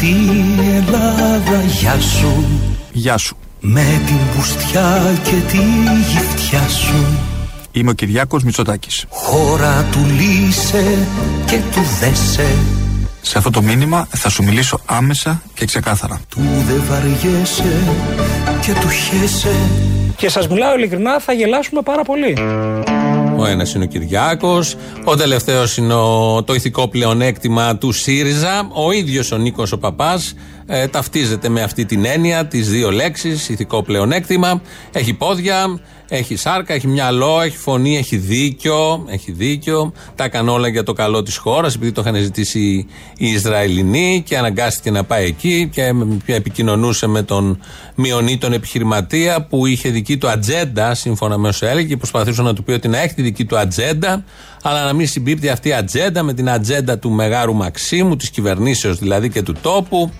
Αθάνατη Ελλάδα Γεια σου. Γεια σου. Με την πουστιά και τη γυφτιά σου. Είμαι ο Κυριάκος Μητσοτάκης. Χώρα του λύσε και του δέσε. Σε αυτό το μήνυμα θα σου μιλήσω άμεσα και ξεκάθαρα. Του δε βαριέσαι και του χέσε Και σας μιλάω ειλικρινά θα γελάσουμε πάρα πολύ ο ένας είναι ο Κυριάκος. Ο τελευταίος είναι το ηθικό πλεονέκτημα του ΣΥΡΙΖΑ. Ο ίδιος ο Νίκος ο Παπάς ε, ταυτίζεται με αυτή την έννοια, τις δύο λέξεις, ηθικό πλεονέκτημα. Έχει πόδια, έχει σάρκα, έχει μυαλό, έχει φωνή, έχει δίκιο. Έχει δίκιο. Τα έκανε όλα για το καλό της χώρας, επειδή το είχαν ζητήσει οι Ισραηλινοί και αναγκάστηκε να πάει εκεί και επικοινωνούσε με τον μειονή τον επιχειρηματία που είχε δική του ατζέντα, σύμφωνα με όσο έλεγε, και προσπαθούσε να του πει ότι να έχει τη δική του ατζέντα, αλλά να μην συμπίπτει αυτή η ατζέντα με την ατζέντα του Μεγάρου Μαξίμου, της κυβερνήσεως δηλαδή και του τόπου.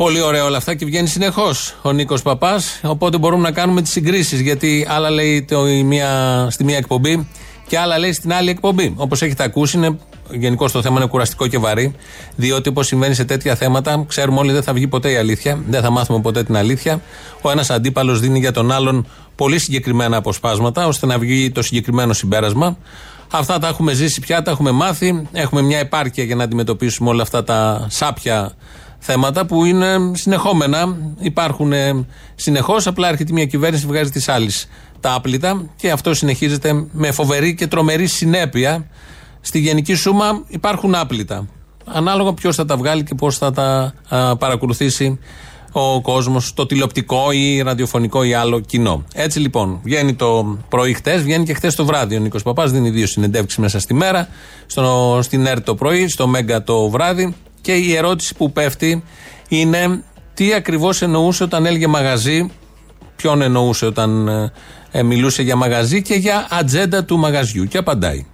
Πολύ ωραία όλα αυτά και βγαίνει συνεχώς ο Νίκος Παπάς. Οπότε μπορούμε να κάνουμε τις συγκρίσεις. Γιατί άλλα λέει το, η μία, στη μία εκπομπή και άλλα λέει στην άλλη εκπομπή. Όπως έχετε ακούσει, είναι, γενικώ το θέμα είναι κουραστικό και βαρύ. Διότι όπως συμβαίνει σε τέτοια θέματα, ξέρουμε όλοι δεν θα βγει ποτέ η αλήθεια. Δεν θα μάθουμε ποτέ την αλήθεια. Ο ένας αντίπαλος δίνει για τον άλλον πολύ συγκεκριμένα αποσπάσματα, ώστε να βγει το συγκεκριμένο συμπέρασμα. Αυτά τα έχουμε ζήσει πια, τα έχουμε μάθει. Έχουμε μια επάρκεια για να αντιμετωπίσουμε όλα αυτά τα σάπια θέματα που είναι συνεχόμενα. Υπάρχουν συνεχώς. Απλά έρχεται μια κυβέρνηση βγάζει τη άλλη τα άπλυτα και αυτό συνεχίζεται με φοβερή και τρομερή συνέπεια. Στη γενική σούμα υπάρχουν άπλυτα. Ανάλογα ποιος θα τα βγάλει και πώς θα τα παρακολουθήσει ο κόσμος, το τηλεοπτικό ή ραδιοφωνικό ή άλλο κοινό. Έτσι λοιπόν, βγαίνει το πρωί χτες, βγαίνει και χτες το βράδυ. Ο Νίκος Παπάς δίνει δύο συνεντεύξεις μέσα στη μέρα, στο, στην ΕΡΤ το πρωί, στο Μέγκα το βράδυ. Και η ερώτηση που πέφτει είναι τι ακριβώς εννοούσε όταν έλεγε μαγαζί, ποιον εννοούσε όταν ε, ε, μιλούσε για μαγαζί και για ατζέντα του μαγαζιού; Και απαντάει.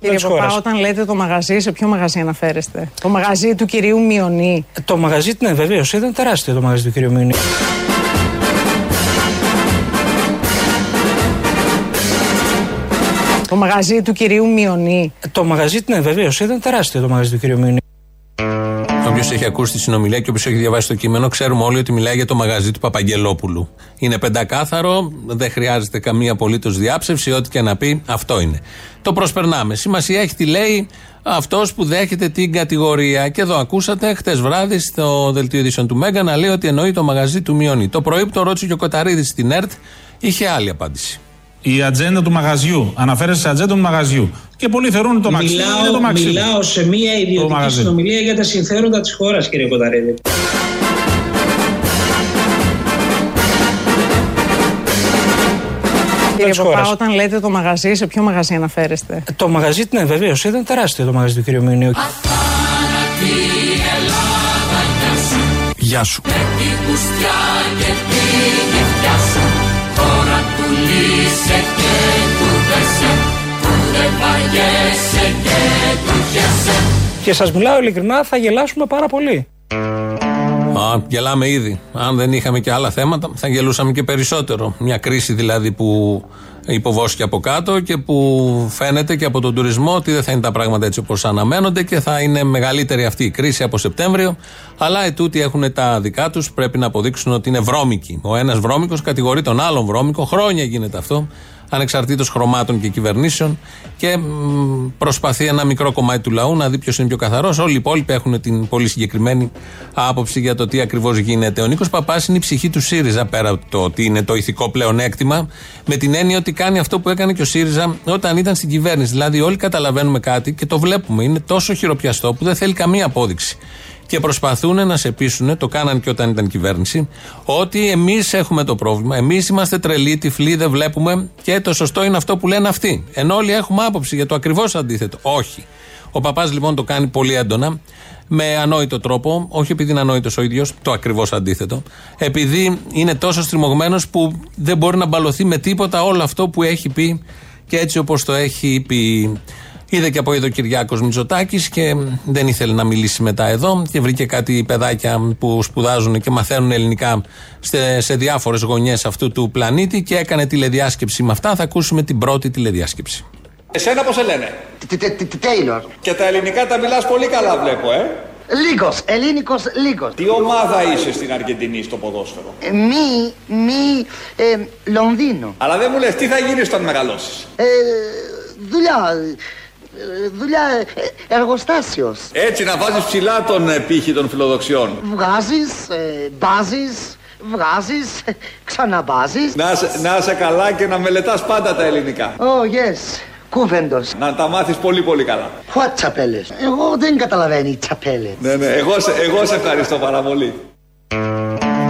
Κύριε Παπά, όταν λέτε το μαγαζί, σε ποιο μαγαζί αναφέρεστε; Το μαγαζί του κυρίου Μιονί. Το μαγαζί, ναι, βεβαίως. Ήταν τεράστιο το μαγαζί του κυρίου Μιονί. Το μαγαζί του κυρίου Μιονί. Το μαγαζί, ναι, βεβαίως. Ήταν τεράστιο το μαγαζί του κυρίου Μιονί. Όποιος έχει ακούσει τη συνομιλία και όποιος έχει διαβάσει το κείμενο, ξέρουμε όλοι ότι μιλάει για το μαγαζί του Παπαγγελόπουλου. Είναι πεντακάθαρο, δεν χρειάζεται καμία απολύτως διάψευση, ό,τι και να πει, αυτό είναι. Το προσπερνάμε. Σημασία έχει τι λέει αυτός που δέχεται την κατηγορία. Και εδώ ακούσατε χτες βράδυ στο δελτίο ειδήσεων του Μέγκα να λέει ότι εννοεί το μαγαζί του Μιονί. Το πρωί που το ρώτησε και ο Κοταρίδης στην ΕΡΤ, είχε άλλη απάντηση η ατζέντα του μαγαζιού. Αναφέρεται σε ατζέντα του μαγαζιού. Και πολλοί θεωρούν το μαξί. Μιλάω, το μαξί. μιλάω σε μια ιδιωτική συνομιλία για τα συμφέροντα της χώρας, κύριε Κονταρίδη. Κύριε Παπά, όταν λέτε το μαγαζί, σε ποιο μαγαζί αναφέρεστε; Το μαγαζί, ναι, βεβαίως. Ήταν τεράστιο το μαγαζί του κύριου Μιουνίου. Γεια σου. Και σας μιλάω ειλικρινά θα γελάσουμε πάρα πολύ. Α, γελάμε ήδη. Αν δεν είχαμε και άλλα θέματα, θα γελούσαμε και περισσότερο. Μια κρίση δηλαδή που υποβόσκει από κάτω και που φαίνεται και από τον τουρισμό ότι δεν θα είναι τα πράγματα έτσι όπως αναμένονται και θα είναι μεγαλύτερη αυτή η κρίση από Σεπτέμβριο. Αλλά ετούτοι έχουν τα δικά τους, πρέπει να αποδείξουν ότι είναι βρώμικοι. Ο ένας βρώμικος κατηγορεί τον άλλον βρώμικο. Χρόνια γίνεται αυτό ανεξαρτήτως χρωμάτων και κυβερνήσεων και προσπαθεί ένα μικρό κομμάτι του λαού να δει ποιος είναι πιο καθαρός. Όλοι οι υπόλοιποι έχουν την πολύ συγκεκριμένη άποψη για το τι ακριβώς γίνεται. Ο Νίκος Παπάς είναι η ψυχή του ΣΥΡΙΖΑ πέρα από το ότι είναι το ηθικό πλεονέκτημα, με την έννοια ότι κάνει αυτό που έκανε και ο ΣΥΡΙΖΑ όταν ήταν στην κυβέρνηση. Δηλαδή, όλοι καταλαβαίνουμε κάτι και το βλέπουμε. Είναι τόσο χειροπιαστό που δεν θέλει καμία απόδειξη και προσπαθούν να σε πείσουν, το κάναν και όταν ήταν κυβέρνηση, ότι εμείς έχουμε το πρόβλημα. Εμείς είμαστε τρελοί, τυφλοί, δεν βλέπουμε και το σωστό είναι αυτό που λένε αυτοί. Ενώ όλοι έχουμε άποψη για το ακριβώς αντίθετο. Όχι. Ο παπάς λοιπόν το κάνει πολύ έντονα, με ανόητο τρόπο, όχι επειδή είναι ανόητος ο ίδιος, το ακριβώς αντίθετο, επειδή είναι τόσο στριμωγμένος που δεν μπορεί να μπαλωθεί με τίποτα όλο αυτό που έχει πει και έτσι όπως το έχει πει. Είδε και από εδώ ο Κυριάκος Μητσοτάκης και δεν ήθελε να μιλήσει μετά εδώ και βρήκε κάτι παιδάκια που σπουδάζουν και μαθαίνουν ελληνικά σε, σε διάφορες γωνιές αυτού του πλανήτη και έκανε τηλεδιάσκεψη με αυτά. Θα ακούσουμε την πρώτη τηλεδιάσκεψη. Εσένα πώς σε λένε, Τέιλορ. Και τα ελληνικά τα μιλάς πολύ καλά, βλέπω, ε. Λίγος, ελληνικός, λίγος. Τι ομάδα είσαι στην Αργεντινή στο ποδόσφαιρο; Ε, μη, μη, ε, Λονδίνο. Αλλά δεν μου λες τι θα γίνει όταν μεγαλώσεις; Ε, δουλειά. Ε, Δουλειά ε, εργοστάσιος. Έτσι να βάζεις ψηλά τον ε, πύχη των φιλοδοξιών. Βγάζεις, ε, μπάζεις, βγάζεις, ξαναμπάζεις. Να, σε- να είσαι καλά και να μελετάς πάντα τα ελληνικά. Oh, yes. Κούβεντος. Να τα μάθεις πολύ πολύ καλά. What τσαπέλες. Εγώ δεν καταλαβαίνω οι τσαπέλες. Ναι, ναι, εγώ σε, εγώ σε ευχαριστώ πάρα πολύ.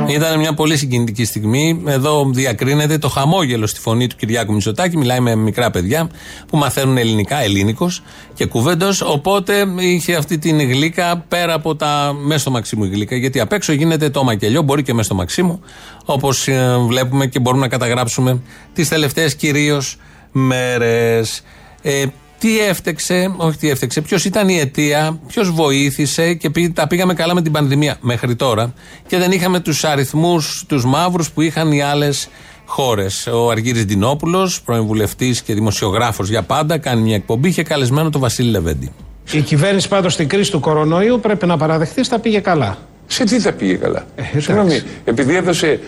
Ήταν μια πολύ συγκινητική στιγμή. Εδώ διακρίνεται το χαμόγελο στη φωνή του Κυριάκου Μητσοτάκη. Μιλάει με μικρά παιδιά που μαθαίνουν ελληνικά, ελληνικός και κουβέντος. Οπότε είχε αυτή την γλύκα πέρα από τα μέσα στο Μαξίμου η γλύκα. Γιατί απ' έξω γίνεται το μακελιό, μπορεί και μέσα στο Μαξίμου. Όπως βλέπουμε και μπορούμε να καταγράψουμε τις τελευταίες κυρίως μέρες. Ε, τι έφτεξε, όχι τι έφτεξε, ποιος ήταν η αιτία, ποιος βοήθησε και πή- τα πήγαμε καλά με την πανδημία μέχρι τώρα και δεν είχαμε τους αριθμούς, τους μαύρους που είχαν οι άλλες χώρες. Ο Αργύρης Ντινόπουλος, πρώην βουλευτής και δημοσιογράφος για πάντα, κάνει μια εκπομπή, είχε καλεσμένο τον Βασίλη Λεβέντη. Η κυβέρνηση πάντως στην κρίση του κορονοϊού πρέπει να παραδεχθεί τα πήγε καλά. Σε τι θα πήγε καλά; εντάξει. Συγγνώμη, επειδή έδωσε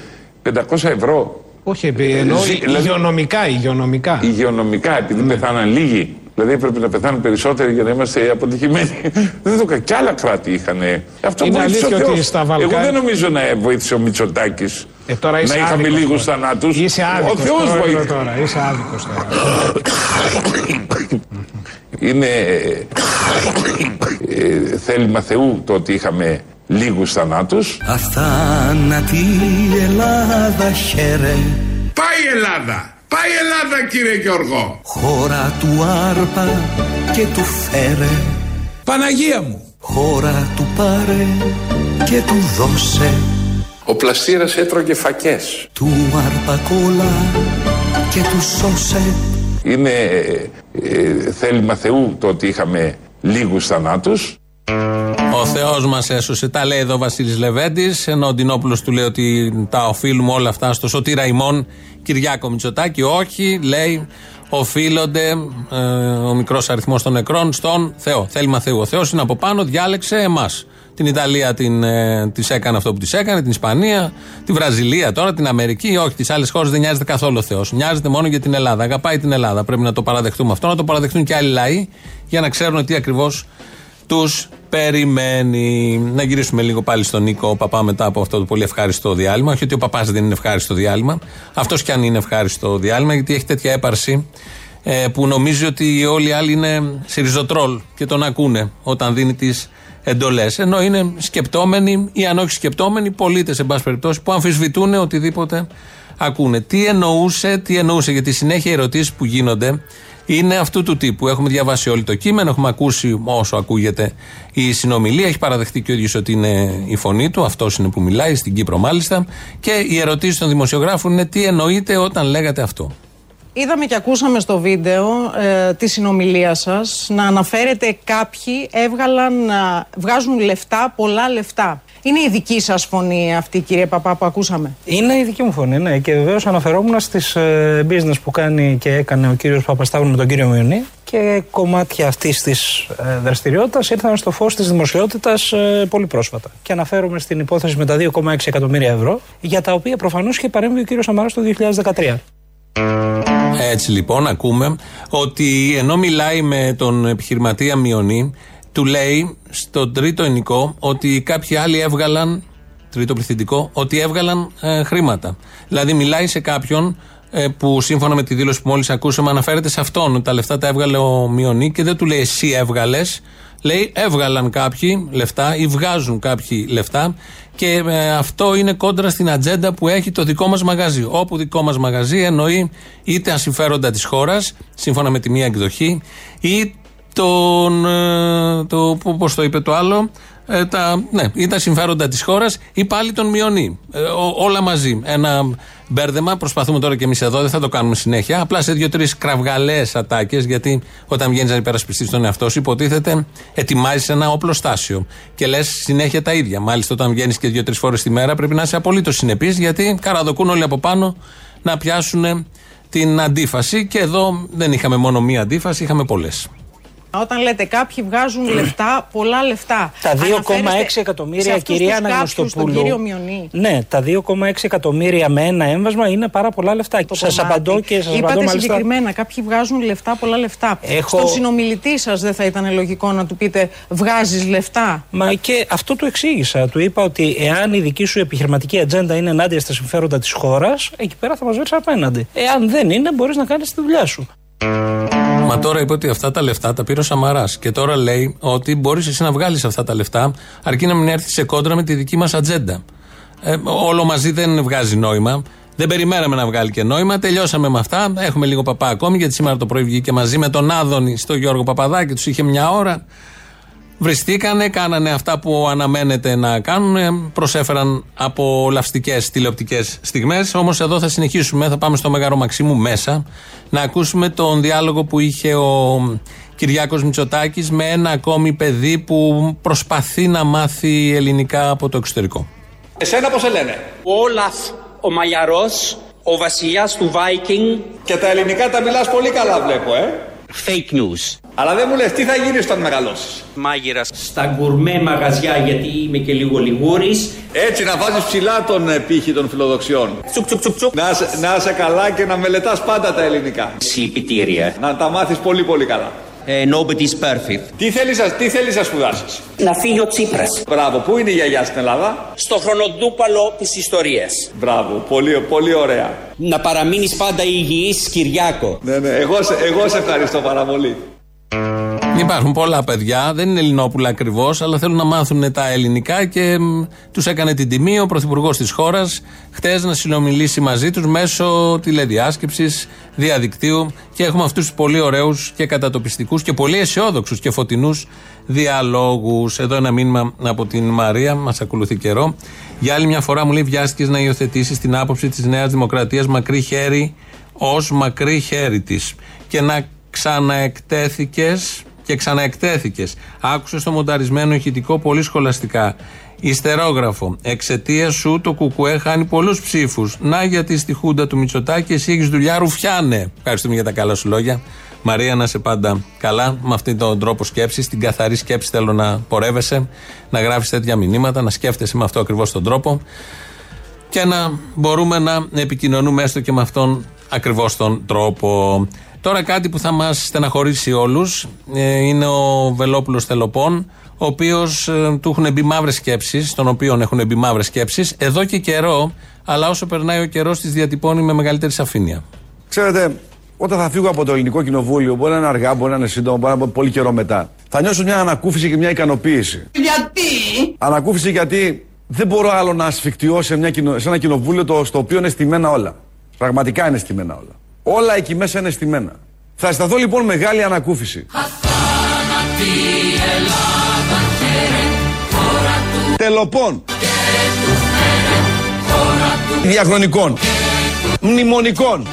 500 ευρώ Όχι, επί- εννοώ Ζη- δηλαδή- υγειονομικά, υγειονομικά. υγειονομικά, επειδή πεθάναν λίγοι. Δηλαδή έπρεπε να πεθάνουν περισσότεροι για να είμαστε αποτυχημένοι. δεν το κα- Κι άλλα κράτη είχαν. Αυτό Είναι βοήθησε ο αλήθεια ότι Θεός. στα Βαλκάνια- Εγώ δεν νομίζω να βοήθησε ο Μητσοτάκης. Ε, τώρα είσαι να είχαμε άδικος λίγους τώρα. θανάτους. Είσαι Ο άδικος Θεός πρόεδρε, βοήθησε. τώρα. Είσαι άδικος τώρα. Είναι ε, θέλημα Θεού το ότι είχαμε λίγους θανάτους. Αθάνατη Ελλάδα χαίρε Πάει η Ελλάδα! Πάει η Ελλάδα κύριε Γιώργο! Χώρα του άρπα και του φέρε Παναγία μου! Χώρα του πάρε και του δώσε Ο πλαστήρας έτρωγε φακές. Του άρπα κόλλα και του σώσε Είναι ε, θέλημα Θεού το ότι είχαμε λίγους θανάτους. Ο Θεός μας έσωσε. Τα λέει εδώ ο Βασίλης Λεβέντης. Ενώ ο Ντινόπουλος του λέει ότι τα οφείλουμε όλα αυτά στο σωτήρα ημών Κυριάκο Μητσοτάκη. Όχι, λέει, οφείλονται ε, ο μικρός αριθμός των νεκρών στον Θεό. Θέλημα Θεού. Ο Θεός είναι από πάνω, διάλεξε εμάς. Την Ιταλία την, ε, της έκανε αυτό που της έκανε, την Ισπανία, τη Βραζιλία τώρα, την Αμερική. Όχι, τις άλλες χώρες δεν νοιάζεται καθόλου ο Θεός. Νοιάζεται μόνο για την Ελλάδα. Αγαπάει την Ελλάδα. Πρέπει να το παραδεχτούμε αυτό, να το παραδεχτούν και άλλοι λαοί για να ξέρουν τι ακριβώς τους περιμένει. Να γυρίσουμε λίγο πάλι στον Νίκο Παπά μετά από αυτό το πολύ ευχάριστο διάλειμμα. Όχι ότι ο παπάς δεν είναι ευχάριστο διάλειμμα. Αυτός κι αν είναι ευχάριστο διάλειμμα, γιατί έχει τέτοια έπαρση ε, που νομίζει ότι όλοι οι άλλοι είναι σιριζοτρόλ και τον ακούνε όταν δίνει τις εντολές. Ενώ είναι σκεπτόμενοι ή αν όχι σκεπτόμενοι, πολίτες, εν πάση περιπτώσει, που αμφισβητούν οτιδήποτε ακούνε. Τι εννοούσε, τι εννοούσε, γιατί συνέχεια οι ερωτήσεις που γίνονται είναι αυτού του τύπου. Έχουμε διαβάσει όλο το κείμενο, έχουμε ακούσει όσο ακούγεται η συνομιλία. Έχει παραδεχτεί και ο ίδιος ότι είναι η φωνή του, αυτός είναι που μιλάει, στην Κύπρο μάλιστα. Και οι ερωτήσεις των δημοσιογράφων είναι τι εννοείται όταν λέγατε αυτό. Είδαμε και ακούσαμε στο βίντεο ε, τη συνομιλία σας να αναφέρετε κάποιοι έβγαλαν, α, βγάζουν λεφτά, πολλά λεφτά. Είναι η δική σας φωνή αυτή κύριε Παπά που ακούσαμε; Είναι η δική μου φωνή, ναι. Και βεβαίως αναφερόμουν στις ε, business που κάνει και έκανε ο κύριος Παπασταύρου με τον κύριο Μιονί και κομμάτια αυτής της ε, δραστηριότητας ήρθαν στο φως της δημοσιότητας ε, πολύ πρόσφατα. Και αναφέρομαι στην υπόθεση με τα 2,6 εκατομμύρια ευρώ, για τα οποία προφανώς είχε παρέμβει ο κύριος Σαμαράς το 2013. Έτσι λοιπόν ακούμε ότι ενώ μιλάει με τον επιχειρηματία Μιονί, του λέει στον τρίτο ενικό ότι κάποιοι άλλοι έβγαλαν, τρίτο πληθυντικό, ότι έβγαλαν ε, χρήματα. Δηλαδή μιλάει σε κάποιον ε, που σύμφωνα με τη δήλωση που μόλις ακούσαμε αναφέρεται σε αυτόν ότι τα λεφτά τα έβγαλε ο Μιονί και δεν του λέει εσύ έβγαλες, λέει έβγαλαν κάποιοι λεφτά ή βγάζουν κάποιοι λεφτά και ε, αυτό είναι κόντρα στην ατζέντα που έχει το δικό μας μαγαζί. Όπου δικό μας μαγαζί εννοεί είτε ασυμφέροντα της χώρας, σύμφωνα με τη μία εκδοχή, ή τον, ε, το, πώς το είπε το άλλο, ε, τα, ναι, ή τα συμφέροντα της χώρας ή πάλι τον μειονεί. Ε, ό- όλα μαζί. Ένα μπέρδεμα. Προσπαθούμε τώρα και εμείς εδώ, δεν θα το κάνουμε συνέχεια. Απλά σε δύο-τρεις κραυγαλαίες ατάκες, γιατί όταν βγαίνεις να υπερασπιστείς τον εαυτό σου, υποτίθεται ετοιμάζεις ένα οπλοστάσιο. Και λες συνέχεια τα ίδια. Μάλιστα, όταν βγαίνεις και δύο-τρεις φορές τη μέρα, πρέπει να είσαι απολύτως συνεπής, γιατί καραδοκούν όλοι από πάνω να πιάσουν την αντίφαση. Και εδώ δεν είχαμε μόνο μία αντίφαση, είχαμε πολλές. Όταν λέτε κάποιοι βγάζουν λεφτά, πολλά λεφτά. Τα 2,6 Αναφέρεστε εκατομμύρια, σε αυτούς κυρία τους κάποιους, Αναγνωστοπούλου. Τον κύριο Μιονί. Ναι, τα 2,6 εκατομμύρια με ένα έμβασμα είναι πάρα πολλά λεφτά. το Σας κομμάτι. απαντώ και σας Είπατε απαντώ μάλιστα. συγκεκριμένα, κάποιοι βγάζουν λεφτά, πολλά λεφτά. Έχω- Στον συνομιλητή σας δεν θα ήταν λογικό να του πείτε βγάζεις λεφτά. Μα και αυτό του εξήγησα. Του είπα ότι εάν η δική σου επιχειρηματική ατζέντα είναι ενάντια στα συμφέροντα της χώρας, εκεί πέρα θα μας βρεις απέναντι. Εάν δεν είναι, μπορείς να κάνεις τη δουλειά σου. Μα τώρα είπε ότι αυτά τα λεφτά τα πήρε ο Σαμαράς. Και τώρα λέει ότι μπορείς εσύ να βγάλεις αυτά τα λεφτά, αρκεί να μην έρθει σε κόντρα με τη δική μας ατζέντα. Ε, όλο μαζί δεν βγάζει νόημα. Δεν περιμέναμε να βγάλει και νόημα. Τελειώσαμε με αυτά. Έχουμε λίγο παπά ακόμη, γιατί σήμερα το πρωί βγήκε μαζί με τον Άδωνη στο Γιώργο Παπαδάκη. Τους είχε μια ώρα. Βριστήκανε, κάνανε αυτά που αναμένεται να κάνουν, προσέφεραν απολαυστικές τηλεοπτικές στιγμές. Όμως εδώ θα συνεχίσουμε, θα πάμε στο Μέγαρο Μαξίμου μέσα, να ακούσουμε τον διάλογο που είχε ο Κυριάκος Μητσοτάκης με ένα ακόμη παιδί που προσπαθεί να μάθει ελληνικά από το εξωτερικό. Εσένα πώς σε λένε; Όλαφ ο Μαγιαρός, ο βασιλιάς του Viking. Και τα ελληνικά τα μιλάς πολύ καλά βλέπω, ε. Fake news. Αλλά δεν μου λες τι θα γίνεις όταν μεγαλώσεις; Μάγειρας στα γκουρμέ μαγαζιά γιατί είμαι και λίγο λιγούρης. Έτσι να βάζεις ψηλά τον ε, πύχη των φιλοδοξιών. Τσουκ τσουκ τσουκ τσουκ. Να, είσαι- να είσαι καλά και να μελετάς πάντα τα ελληνικά. Συλληπιτήρια. Να τα μάθεις πολύ πολύ καλά. Ε, nobody's perfect. Τι θέλεις, να- τι θέλεις να σπουδάσεις; Να φύγει ο Τσίπρας. Μπράβο, πού είναι η γιαγιά στην Ελλάδα; Στο χρονοτούπαλο της ιστορίας. Μπράβο, πολύ, πολύ ωραία. Να παραμείνεις πάντα υγιής Κυριάκο. Ναι, ναι, εγώ, σε, εγώ σε ευχαριστώ πάρα πολύ. Υπάρχουν πολλά παιδιά, δεν είναι Ελληνόπουλα ακριβώς, αλλά θέλουν να μάθουν τα ελληνικά και τους έκανε την τιμή ο Πρωθυπουργός της χώρας χτες να συνομιλήσει μαζί τους μέσω τηλεδιάσκεψης, διαδικτύου και έχουμε αυτούς του πολύ ωραίους και κατατοπιστικούς και πολύ αισιόδοξους και φωτεινούς διαλόγους. Εδώ ένα μήνυμα από την Μαρία, μας ακολουθεί καιρό. Για άλλη μια φορά μου λέει: Βιάστηκες να υιοθετήσεις την άποψη της Νέας Δημοκρατίας μακρύ χέρι ως μακρύ χέρι της και να ξαναεκτέθηκες και ξαναεκτέθηκες. Άκουσες το μονταρισμένο ηχητικό πολύ σχολαστικά. Ιστερόγραφο. Εξαιτίας σου το Κουκουέ χάνει πολλούς ψήφους. Να γιατί στη χούντα του Μητσοτάκη εσύ έχεις δουλειά ρουφιάνε. Ευχαριστούμε για τα καλά σου λόγια. Μαρία, να είσαι πάντα καλά με αυτόν τον τρόπο σκέψης. Την καθαρή σκέψη θέλω να πορεύεσαι, να γράφεις τέτοια μηνύματα, να σκέφτεσαι με αυτό ακριβώς τον τρόπο και να μπορούμε να επικοινωνούμε έστω και με αυτόν ακριβώς τον τρόπο. Τώρα κάτι που θα μας στεναχωρήσει όλους ε, είναι ο Βελόπουλος Θελοπών ο οποίος ε, του έχουν μπει μαύρες σκέψεις, τον οποίον έχουν μπει μαύρες σκέψεις εδώ και καιρό, αλλά όσο περνάει ο καιρός τις διατυπώνει με μεγαλύτερη σαφήνεια. Ξέρετε, όταν θα φύγω από το ελληνικό κοινοβούλιο, μπορεί να είναι αργά, μπορεί να είναι σύντομο, μπορεί να είναι πολύ καιρό μετά. Θα νιώσω μια ανακούφιση και μια ικανοποίηση. Γιατί; Ανακούφιση γιατί δεν μπορώ άλλο να ασφικτιώ σε, μια, κοινο- σε ένα κοινοβούλιο το, στο οποίο είναι στημένα όλα. Πραγματικά είναι στημένα όλα. Όλα εκεί μέσα είναι στημένα. Θα αισθανθώ λοιπόν μεγάλη ανακούφιση. Τελοπών. Διαχρονικών. Μνημονικών.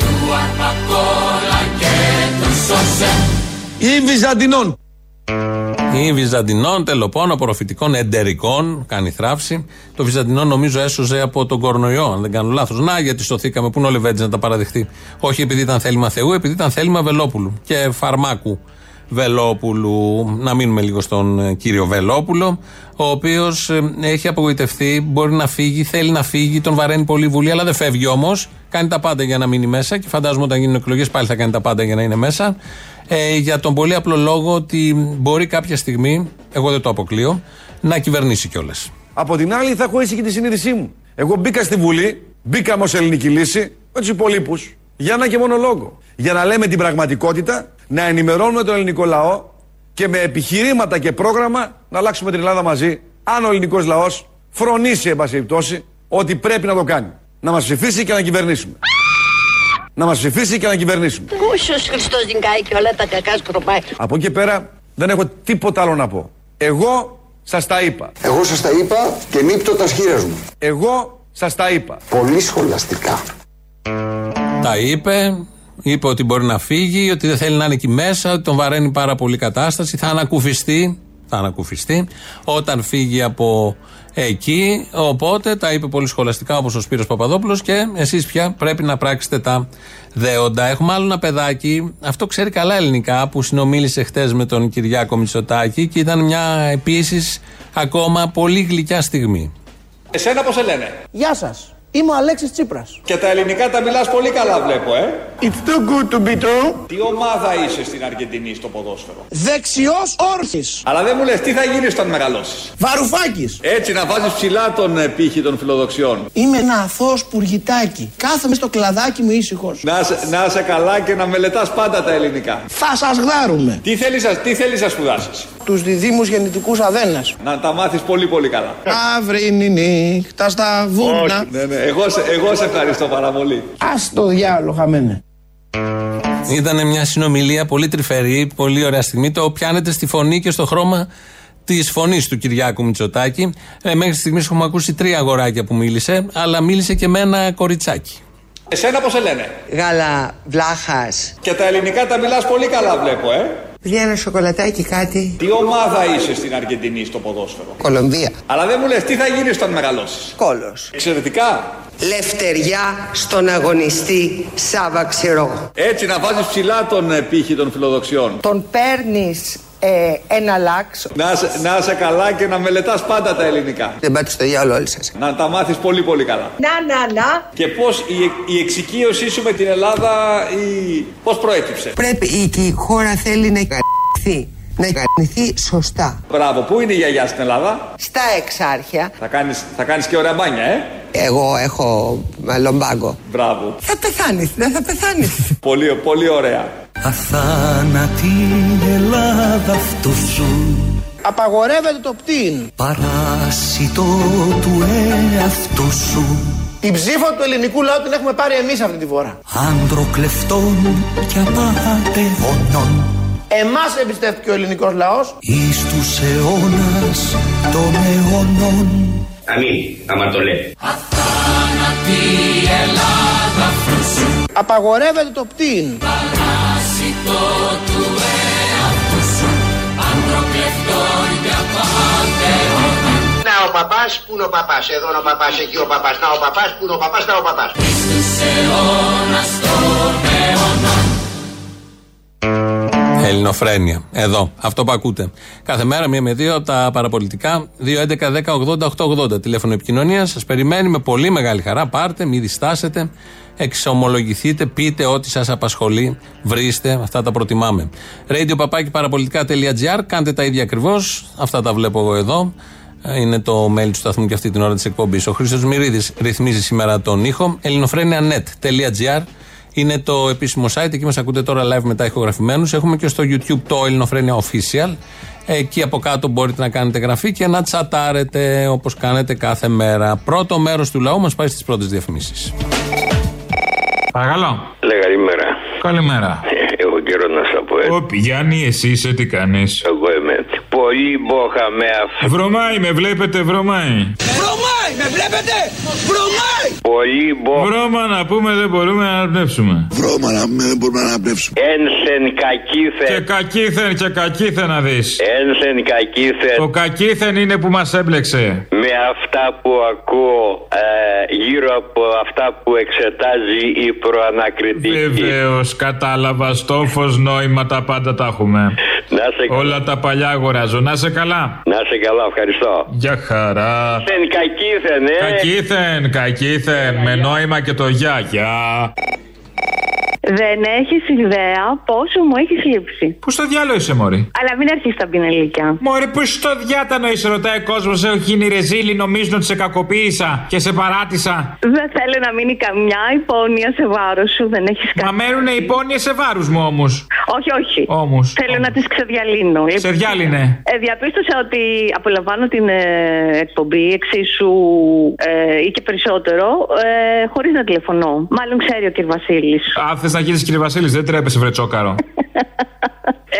Ή Βυζαντινών. Ή Βυζαντινών, τελοπών, απορροφητικών, εντερικών, κάνει θράψη. Το Βυζαντινό νομίζω έσωζε από τον κορονοϊό, αν δεν κάνω λάθος. Να, γιατί σωθήκαμε, πού είναι ο Λεβέντζη να τα παραδεχτεί. Όχι επειδή ήταν θέλημα Θεού, επειδή ήταν θέλημα Βελόπουλου και φαρμάκου Βελόπουλου. Να μείνουμε λίγο στον ε, κύριο Βελόπουλο, ο οποίος έχει απογοητευτεί, μπορεί να φύγει, θέλει να φύγει, τον βαραίνει πολύ η Βουλή, αλλά δεν φεύγει όμως. Κάνει τα πάντα για να μείνει μέσα και φαντάζομαι όταν γίνουν εκλογές πάλι θα κάνει τα πάντα για να είναι μέσα. Ε, για τον πολύ απλό λόγο ότι μπορεί κάποια στιγμή, εγώ δεν το αποκλείω, να κυβερνήσει κιόλας. Από την άλλη θα έχω ήσυχη τη συνείδησή μου. Εγώ μπήκα στη Βουλή, μπήκαμε ω ελληνική λύση, με τους υπολείπους, για ένα και μόνο λόγο. Για να λέμε την πραγματικότητα, να ενημερώνουμε τον ελληνικό λαό και με επιχειρήματα και πρόγραμμα να αλλάξουμε την Ελλάδα μαζί, αν ο ελληνικός λαός φρονήσει, εν πάση περιπτώσει, ότι πρέπει να το κάνει. Να μας ψηφίσει και να κυβερνήσουμε. Να μας ψηφίσει και να κυβερνήσουμε. Κούσος Χριστός νικάει και όλα τα κακά σκροπάει. Από εκεί και πέρα δεν έχω τίποτα άλλο να πω. Εγώ σας τα είπα. Εγώ σας τα είπα και νύπτω τα σχήρας μου. Εγώ σας τα είπα. Πολύ σχολαστικά. Τα είπε, είπε ότι μπορεί να φύγει, ότι δεν θέλει να είναι εκεί μέσα, ότι τον βαραίνει πάρα πολύ η κατάσταση, θα ανακουφιστεί, θα ανακουφιστεί όταν φύγει από εκεί. Οπότε τα είπε πολύ σχολαστικά όπως ο Σπύρος Παπαδόπουλος και εσείς πια πρέπει να πράξετε τα δέοντα. Έχουμε άλλο ένα παιδάκι, αυτό ξέρει καλά ελληνικά, που συνομίλησε χτες με τον Κυριάκο Μητσοτάκη και ήταν μια επίση ακόμα πολύ γλυκιά στιγμή. Εσένα πώς σε λένε; Γεια σας. Είμαι ο Αλέξης Τσίπρας. Και τα ελληνικά τα μιλάς πολύ καλά βλέπω, ε. It's too good to be true. Τι ομάδα είσαι στην Αργεντινή στο ποδόσφαιρο; Δεξιός όρθις. Αλλά δεν μου λες τι θα γίνεις όταν μεγαλώσεις; Βαρουφάκης. Έτσι να βάζεις ψηλά τον ε, πύχη των φιλοδοξιών. Είμαι ένα αθώος πουργητάκι. Κάθομαι στο κλαδάκι μου ήσυχος. Να, σε- να είσαι καλά και να μελετάς πάντα τα ελληνικά. Θα σας γδάρουμε. Τι θέλεις, να- τι θέλεις να σπουδάσεις; Τους διδήμους γεννητικούς αδένας. Να τα μάθεις πολύ πολύ καλά. Αύρινη νύχτα στα βούρνα. Ναι, ναι. Εγώ, σε, εγώ σε ευχαριστώ πάρα πολύ. Ας το διάλογο χαμένε. Ήταν μια συνομιλία πολύ τρυφερή, πολύ ωραία στιγμή. Το πιάνετε στη φωνή και στο χρώμα της φωνής του Κυριάκου Μητσοτάκη. Ε, μέχρι στιγμής έχουμε ακούσει τρία αγοράκια που μίλησε, αλλά μίλησε και με ένα κοριτσάκι. Εσένα πώς σε λένε; Γάλα βλάχας. Και τα ελληνικά τα μιλάς πολύ καλά βλέπω, ε. Παιδιά ένα σοκολατάκι κάτι. Τι ομάδα είσαι στην Αργεντινή στο ποδόσφαιρο; Κολομβία. Αλλά δεν μου λες τι θα γίνεις όταν μεγαλώσεις; Κόλος. Εξαιρετικά. Λευτεριά στον αγωνιστή Σάβα Ξηρό. Έτσι να βάζεις ψηλά τον ε, πύχη των φιλοδοξιών. Τον παίρνεις ε, ένα λάξ. Να, είσαι- να είσαι καλά και να μελετάς πάντα τα ελληνικά. Δεν πάτε στο διάλογο όλοι σας. Να τα μάθεις πολύ πολύ καλά. Να, να, να. Και πώς η, η εξοικείωσή σου με την Ελλάδα, η... πώς προέκυψε; Πρέπει η, και η χώρα θέλει να εγκαταλειφθεί. Να εγκαταλειφθεί σωστά. Μπράβο, πού είναι η γιαγιά στην Ελλάδα; Στα εξάρχεια. Θα κάνεις, θα κάνεις και ωραία μπάνια, ε; Εγώ έχω ε, λομπάγκο. Μπράβο. Θα πεθάνεις, δεν θα πεθάνεις. Πολύ, πολύ ωραία. Αθάνατη Ελλάδα αυτού σου Απαγορεύεται το πτήν. Παράσιτο του εαυτού σου Την ψήφο του ελληνικού λαού την έχουμε πάρει εμείς αυτή τη φορά. Άντρο κλεφτών και απαταιώνων Εμάς εμπιστεύτηκε ο ελληνικός λαός. Εις τους αιώνας των αιώνων Αμήν, αμαρτωλέ. Αθάνατη Ελλάδα αυτού σου Απαγορεύεται το πτήν. Παράσιτο του ο παπάς, πού είναι ο παπάς, εδώ είναι ο παπάς, εκεί ο παπάς, να ο παπάς, πού είναι ο παπάς, να ο παπάς. Εις τους αιώνας των αιώνων Ελληνοφρένεια. Εδώ. Αυτό που ακούτε. Κάθε μέρα, μία με δύο, τα παραπολιτικά. 2.11.10.80.880. Τηλέφωνο επικοινωνίας. Σας περιμένει με πολύ μεγάλη χαρά. Πάρτε, μην διστάσετε. Εξομολογηθείτε, πείτε ό,τι σας απασχολεί. Βρίστε. Αυτά τα προτιμάμε. Radio παπάκι παραπολιτικά.gr. Κάντε τα ίδια ακριβώς. Αυτά τα βλέπω εγώ εδώ. Είναι το mail του σταθμού και αυτή την ώρα της εκπομπής. Ο Χρήστος Μυρίδης ρυθμίζει σήμερα τον ήχο. ελληνοφρένια.net.gr είναι το επίσημο site, εκεί μας ακούτε τώρα live μετά ηχογραφημένους. Έχουμε και στο YouTube το Ελληνοφρένια Official. Εκεί από κάτω μπορείτε να κάνετε γραφή και να τσατάρετε όπως κάνετε κάθε μέρα. Πρώτο μέρος του λαού μας πάει στις πρώτες διαφημίσεις. Παρακαλώ. Λέει καλημέρα. Καλημέρα. Έχω καιρό να σα πω έτσι. Ωπ, Γιάννη, εσύ είσαι τι κάνεις; Εγώ είμαι. Πολύ μπόχα με αυτό. Βρωμάει, με βλέπετε, βρωμάει. Βρωμάει, με βλέπετε, βρωμάει. Πολύ μπόχα. Βρώμα να πούμε δεν μπορούμε να αναπνεύσουμε. Βρώμα να πούμε δεν μπορούμε να αναπνεύσουμε. Ένσεν κακήθεν. Και κακήθεν και κακήθεν να δεις. Ένσεν κακήθεν. Το κακήθεν είναι που μας έμπλεξε. Με αυτά που ακούω ε, γύρω από αυτά που εξετάζει η προανακριτική. Βεβαίως, κατάλαβα. Στόφο, νόημα, τα πάντα τα έχουμε. Να σε καλά. Όλα τα παλιά αγοράζω. Να σε καλά. Να σε καλά, ευχαριστώ. Για χαρά. Ένσεν κακήθεν, ε. Κακήθεν, κακήθεν. Με νόημα και το γεια. Γεια. Δεν έχει ιδέα πόσο μου έχει λείψει. Πού στο διάλογο είσαι, Μωρή; Αλλά μην αρχίσει τα πινελίκια. Μωρή, πού στο διάτανο είσαι, ρωτάει ο κόσμος. Έχω γίνει ρεζίλη, νομίζουν ότι σε κακοποίησα και σε παράτησα. Δεν θέλω να μείνει καμιά υπόνοια σε βάρος σου. Δεν έχεις Μα μένουν υπόνοιε σε βάρους μου όμως. Όχι, όχι. Όμως, Θέλω να τις ξεδιαλύνω. Σε διάλυνε. Ε, διαπίστωσα ότι απολαμβάνω την ε, εκπομπή εξίσου ε, ή και περισσότερο ε, χωρίς να τηλεφωνώ. Μάλλον ξέρει ο κ. Βασίλης. Α, θες να γίνει κύριε Βασίλης, δεν τρέπεσαι, βρετσόκαρο.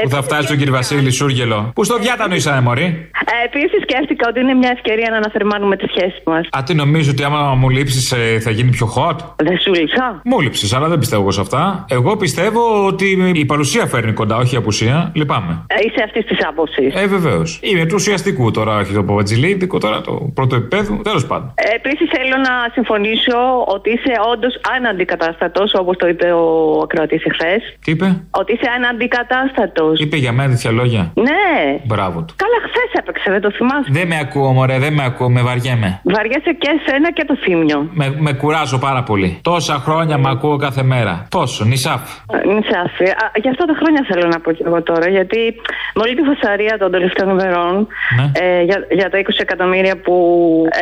Που θα φτάσει ο κύριο Βασίλη Σούργελο. Πού στο διάτανο είσαι, Μωρή. Ε, Επίσης σκέφτηκα ότι είναι μια ευκαιρία να αναθερμάνουμε τις σχέσεις μας. Α, τι νομίζω ότι άμα μου λείψεις θα γίνει πιο hot; Δεν σου λείψα. Μου λείψεις, αλλά δεν πιστεύω εγώ σε αυτά. Εγώ πιστεύω ότι η παρουσία φέρνει κοντά, όχι η απουσία. Λυπάμαι. Ε, Είσαι αυτής της άποψης. Ε, βεβαίως. Είμαι του ουσιαστικού τώρα, όχι το ποβατζιλίδικο, τώρα το πρώτο επίπεδο. Τέλος πάντων. Επίσης θέλω να συμφωνήσω ότι είσαι όντως αναντικατάστατος, όπως το είπε ο ακροατής εχθές. Τι είπε; Ότι είσαι αναντικατάστατος. Είπε για μένα τέτοια λόγια. Ναι. Μπράβο του. Καλά, χθες έπαιξε, δεν το θυμάσαι; Δεν με ακούω, μωρέ, δεν με ακούω, με βαριέμαι. Βαριέσαι και εσένα και το θύμιο. Με, με κουράζω πάρα πολύ. Τόσα χρόνια με ακούω κάθε μέρα. Πόσο, νησάφ. Ε, Νησάφι. Α, Για αυτά τα χρόνια θέλω να πω και εγώ τώρα, γιατί με όλη τη φασαρία των τελευταίων ημερών Ναι. ε, για, για τα 20 εκατομμύρια που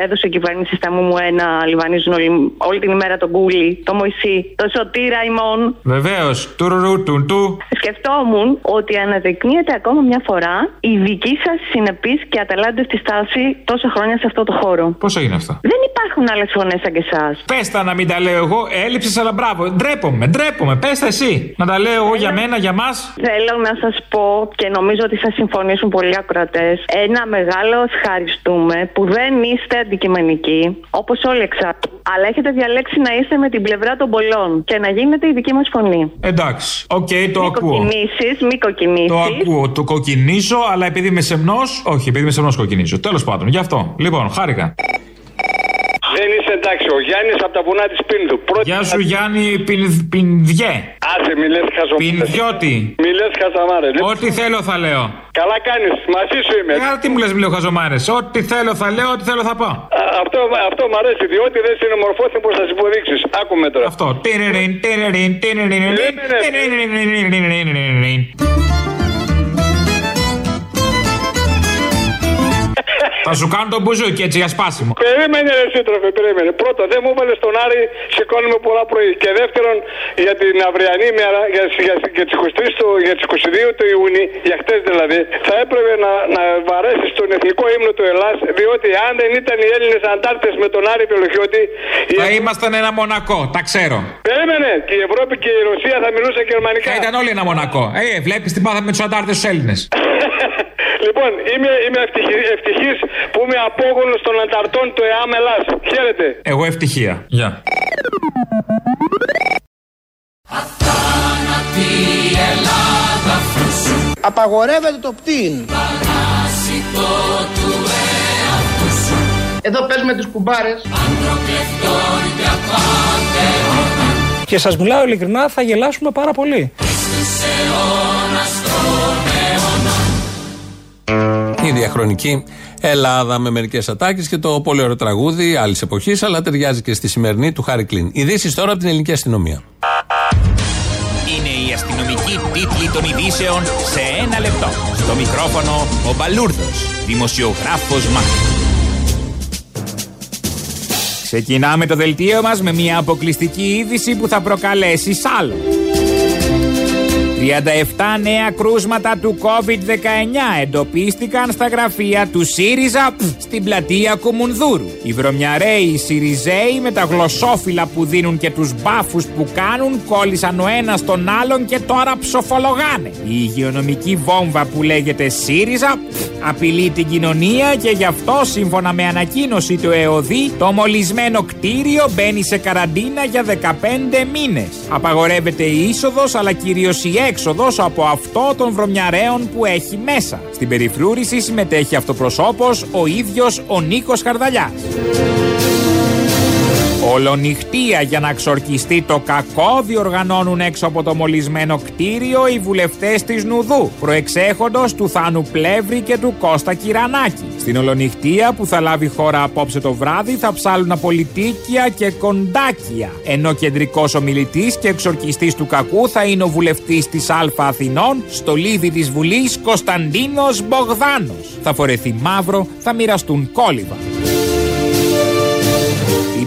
έδωσε η κυβέρνηση στα μου να λιβανίζουν όλη, όλη την ημέρα τον Κούλι, το Μωυσή, το Σωτήρα ημών. Βεβαίως. Τουρουρού, τουν, του. Σκεφτόμουν ότι αναδεικνύεται ακόμα μια φορά η δική σας συνεπής και αταλάντευτη στάση τόσα χρόνια σε αυτό το χώρο. Πώς έγινε αυτό; Δεν υπάρχουν άλλες φωνές σαν και εσάς. Πες τα να μην τα λέω εγώ, έλλειψε, αλλά μπράβο. Ντρέπομαι, ντρέπομαι. Πες τα εσύ. Να τα λέω εγώ για μένα, για μας. Θέλω να σας πω και νομίζω ότι θα συμφωνήσουν πολλοί ακροατές. Ένα μεγάλο ευχαριστούμε που δεν είστε αντικειμενικοί, όπως όλοι εξάρτου. Αλλά έχετε διαλέξει να είστε με την πλευρά των πολλών και να γίνετε η δική μας φωνή. Εντάξει, οκ, το Μη ακούω. κοκκινήσεις, μη κοκκινήσεις. Το ακούω, το κοκκινίζω, αλλά επειδή είμαι σεμνός. Όχι, επειδή είμαι σεμνός κοκκινίζω. Τέλος πάντων, γι' αυτό. Λοιπόν, χάρηκα. Δεν είσαι εντάξει. Ο Γιάννης από τα βουνά της Πίνδου. Πρώτη Γεια σου Γιάννη Πιν- Πινδιέ. Άσε, μη λες χαζομάρες. Πινδιώτη. Μη λες χαζομάρες. Ό,τι θέλω θα λέω. Καλά κάνεις. Μαζί σου είμαι. Ε, τι μου λες μιλάω χαζομάρες. Ό,τι θέλω θα λέω, ό,τι θέλω θα πω. Α, αυτό, αυτό μ' αρέσει, διότι δεν συμμορφώθηκε πως θα σου υποδείξεις. Άκουμε τώρα. Αυτό. Θα σου κάνω τον μπουζούκι έτσι για σπάσιμο. Περίμενε ρε σύντροφε, περίμενε. Πρώτον, δεν μου έβαλε τον Άρη, σηκώνουμε πολλά πρωί. Και δεύτερον, για την αυριανή μέρα, για, για, για τις 23 του, για τις 22 του Ιούνιου, για χτες δηλαδή, θα έπρεπε να, να βαρέσεις τον εθνικό ύμνο του Ελλάς, διότι αν δεν ήταν οι Έλληνες αντάρτες με τον Άρη Πελοχιώτη, η Θα ήμασταν ένα μονακό, τα ξέρω. Περίμενε! Και η Ευρώπη και η Ρωσία θα μιλούσαν γερμανικά. Θα ήταν όλοι ένα μονακό. Ε, βλέπεις τι πάθαμε με τους αντάρτες τους Έλληνες. Λοιπόν, είμαι, είμαι ευτυχη- ευτυχής που είμαι απόγονος των ανταρτών του ΕΑΜ Ελλάς. Χαίρετε. Εγώ ευτυχία. Γεια. Απαγορεύεται το πτήν. Εδώ πες με τις κουμπάρες. Και σας μιλάω ειλικρινά, θα γελάσουμε πάρα πολύ. Η διαχρονική Ελλάδα με μερικές ατάκες και το πολύ ωραίο τραγούδι άλλης εποχής, αλλά ταιριάζει και στη σημερινή του Χάρη Κλίν. Ειδήσεις τώρα από την ελληνική αστυνομία. Είναι η αστυνομική τίτλη των ειδήσεων σε ένα λεπτό. Στο μικρόφωνο ο Μπαλούρδος, δημοσιογράφος Μάρκος. Ξεκινάμε το δελτίο μας με μια αποκλειστική είδηση που θα προκαλέσει σάλο. 37 νέα κρούσματα του COVID-19 εντοπίστηκαν στα γραφεία του ΣΥΡΙΖΑ πφ, στην πλατεία Κουμουνδούρου. Οι βρωμιαρέοι ΣΥΡΙΖΕΙ με τα γλωσσόφυλλα που δίνουν και τους μπάφους που κάνουν κόλλησαν ο ένας τον άλλον και τώρα ψοφολογάνε. Η υγειονομική βόμβα που λέγεται ΣΥΡΙΖΑ πφ, απειλεί την κοινωνία και γι' αυτό σύμφωνα με ανακοίνωση του ΕΟΔΗ το μολυσμένο κτίριο μπαίνει σε καραντίνα για 15 μήνες. Απαγορεύεται η είσοδος αλλά κυρίως η έξοδος από αυτό των βρωμιαρέων που έχει μέσα. Στην περιφρούρηση συμμετέχει αυτοπροσώπος ο ίδιος ο Νίκος Χαρδαλιάς. Ολονυχτία για να ξορκιστεί το κακό διοργανώνουν έξω από το μολυσμένο κτίριο οι βουλευτές της Νουδού, προεξέχοντος του Θάνου Πλεύρη και του Κώστα Κυρανάκη. Στην ολονυχτία που θα λάβει χώρα απόψε το βράδυ θα ψάλουν απολυτίκια και κοντάκια, ενώ κεντρικός ομιλητής και εξορκιστής του κακού θα είναι ο βουλευτής της Α Αθηνών, στο λίδι της Βουλής Κωνσταντίνος Μπογδάνος. Θα φορεθεί μαύρο, θα μοιραστούν κόλληβα.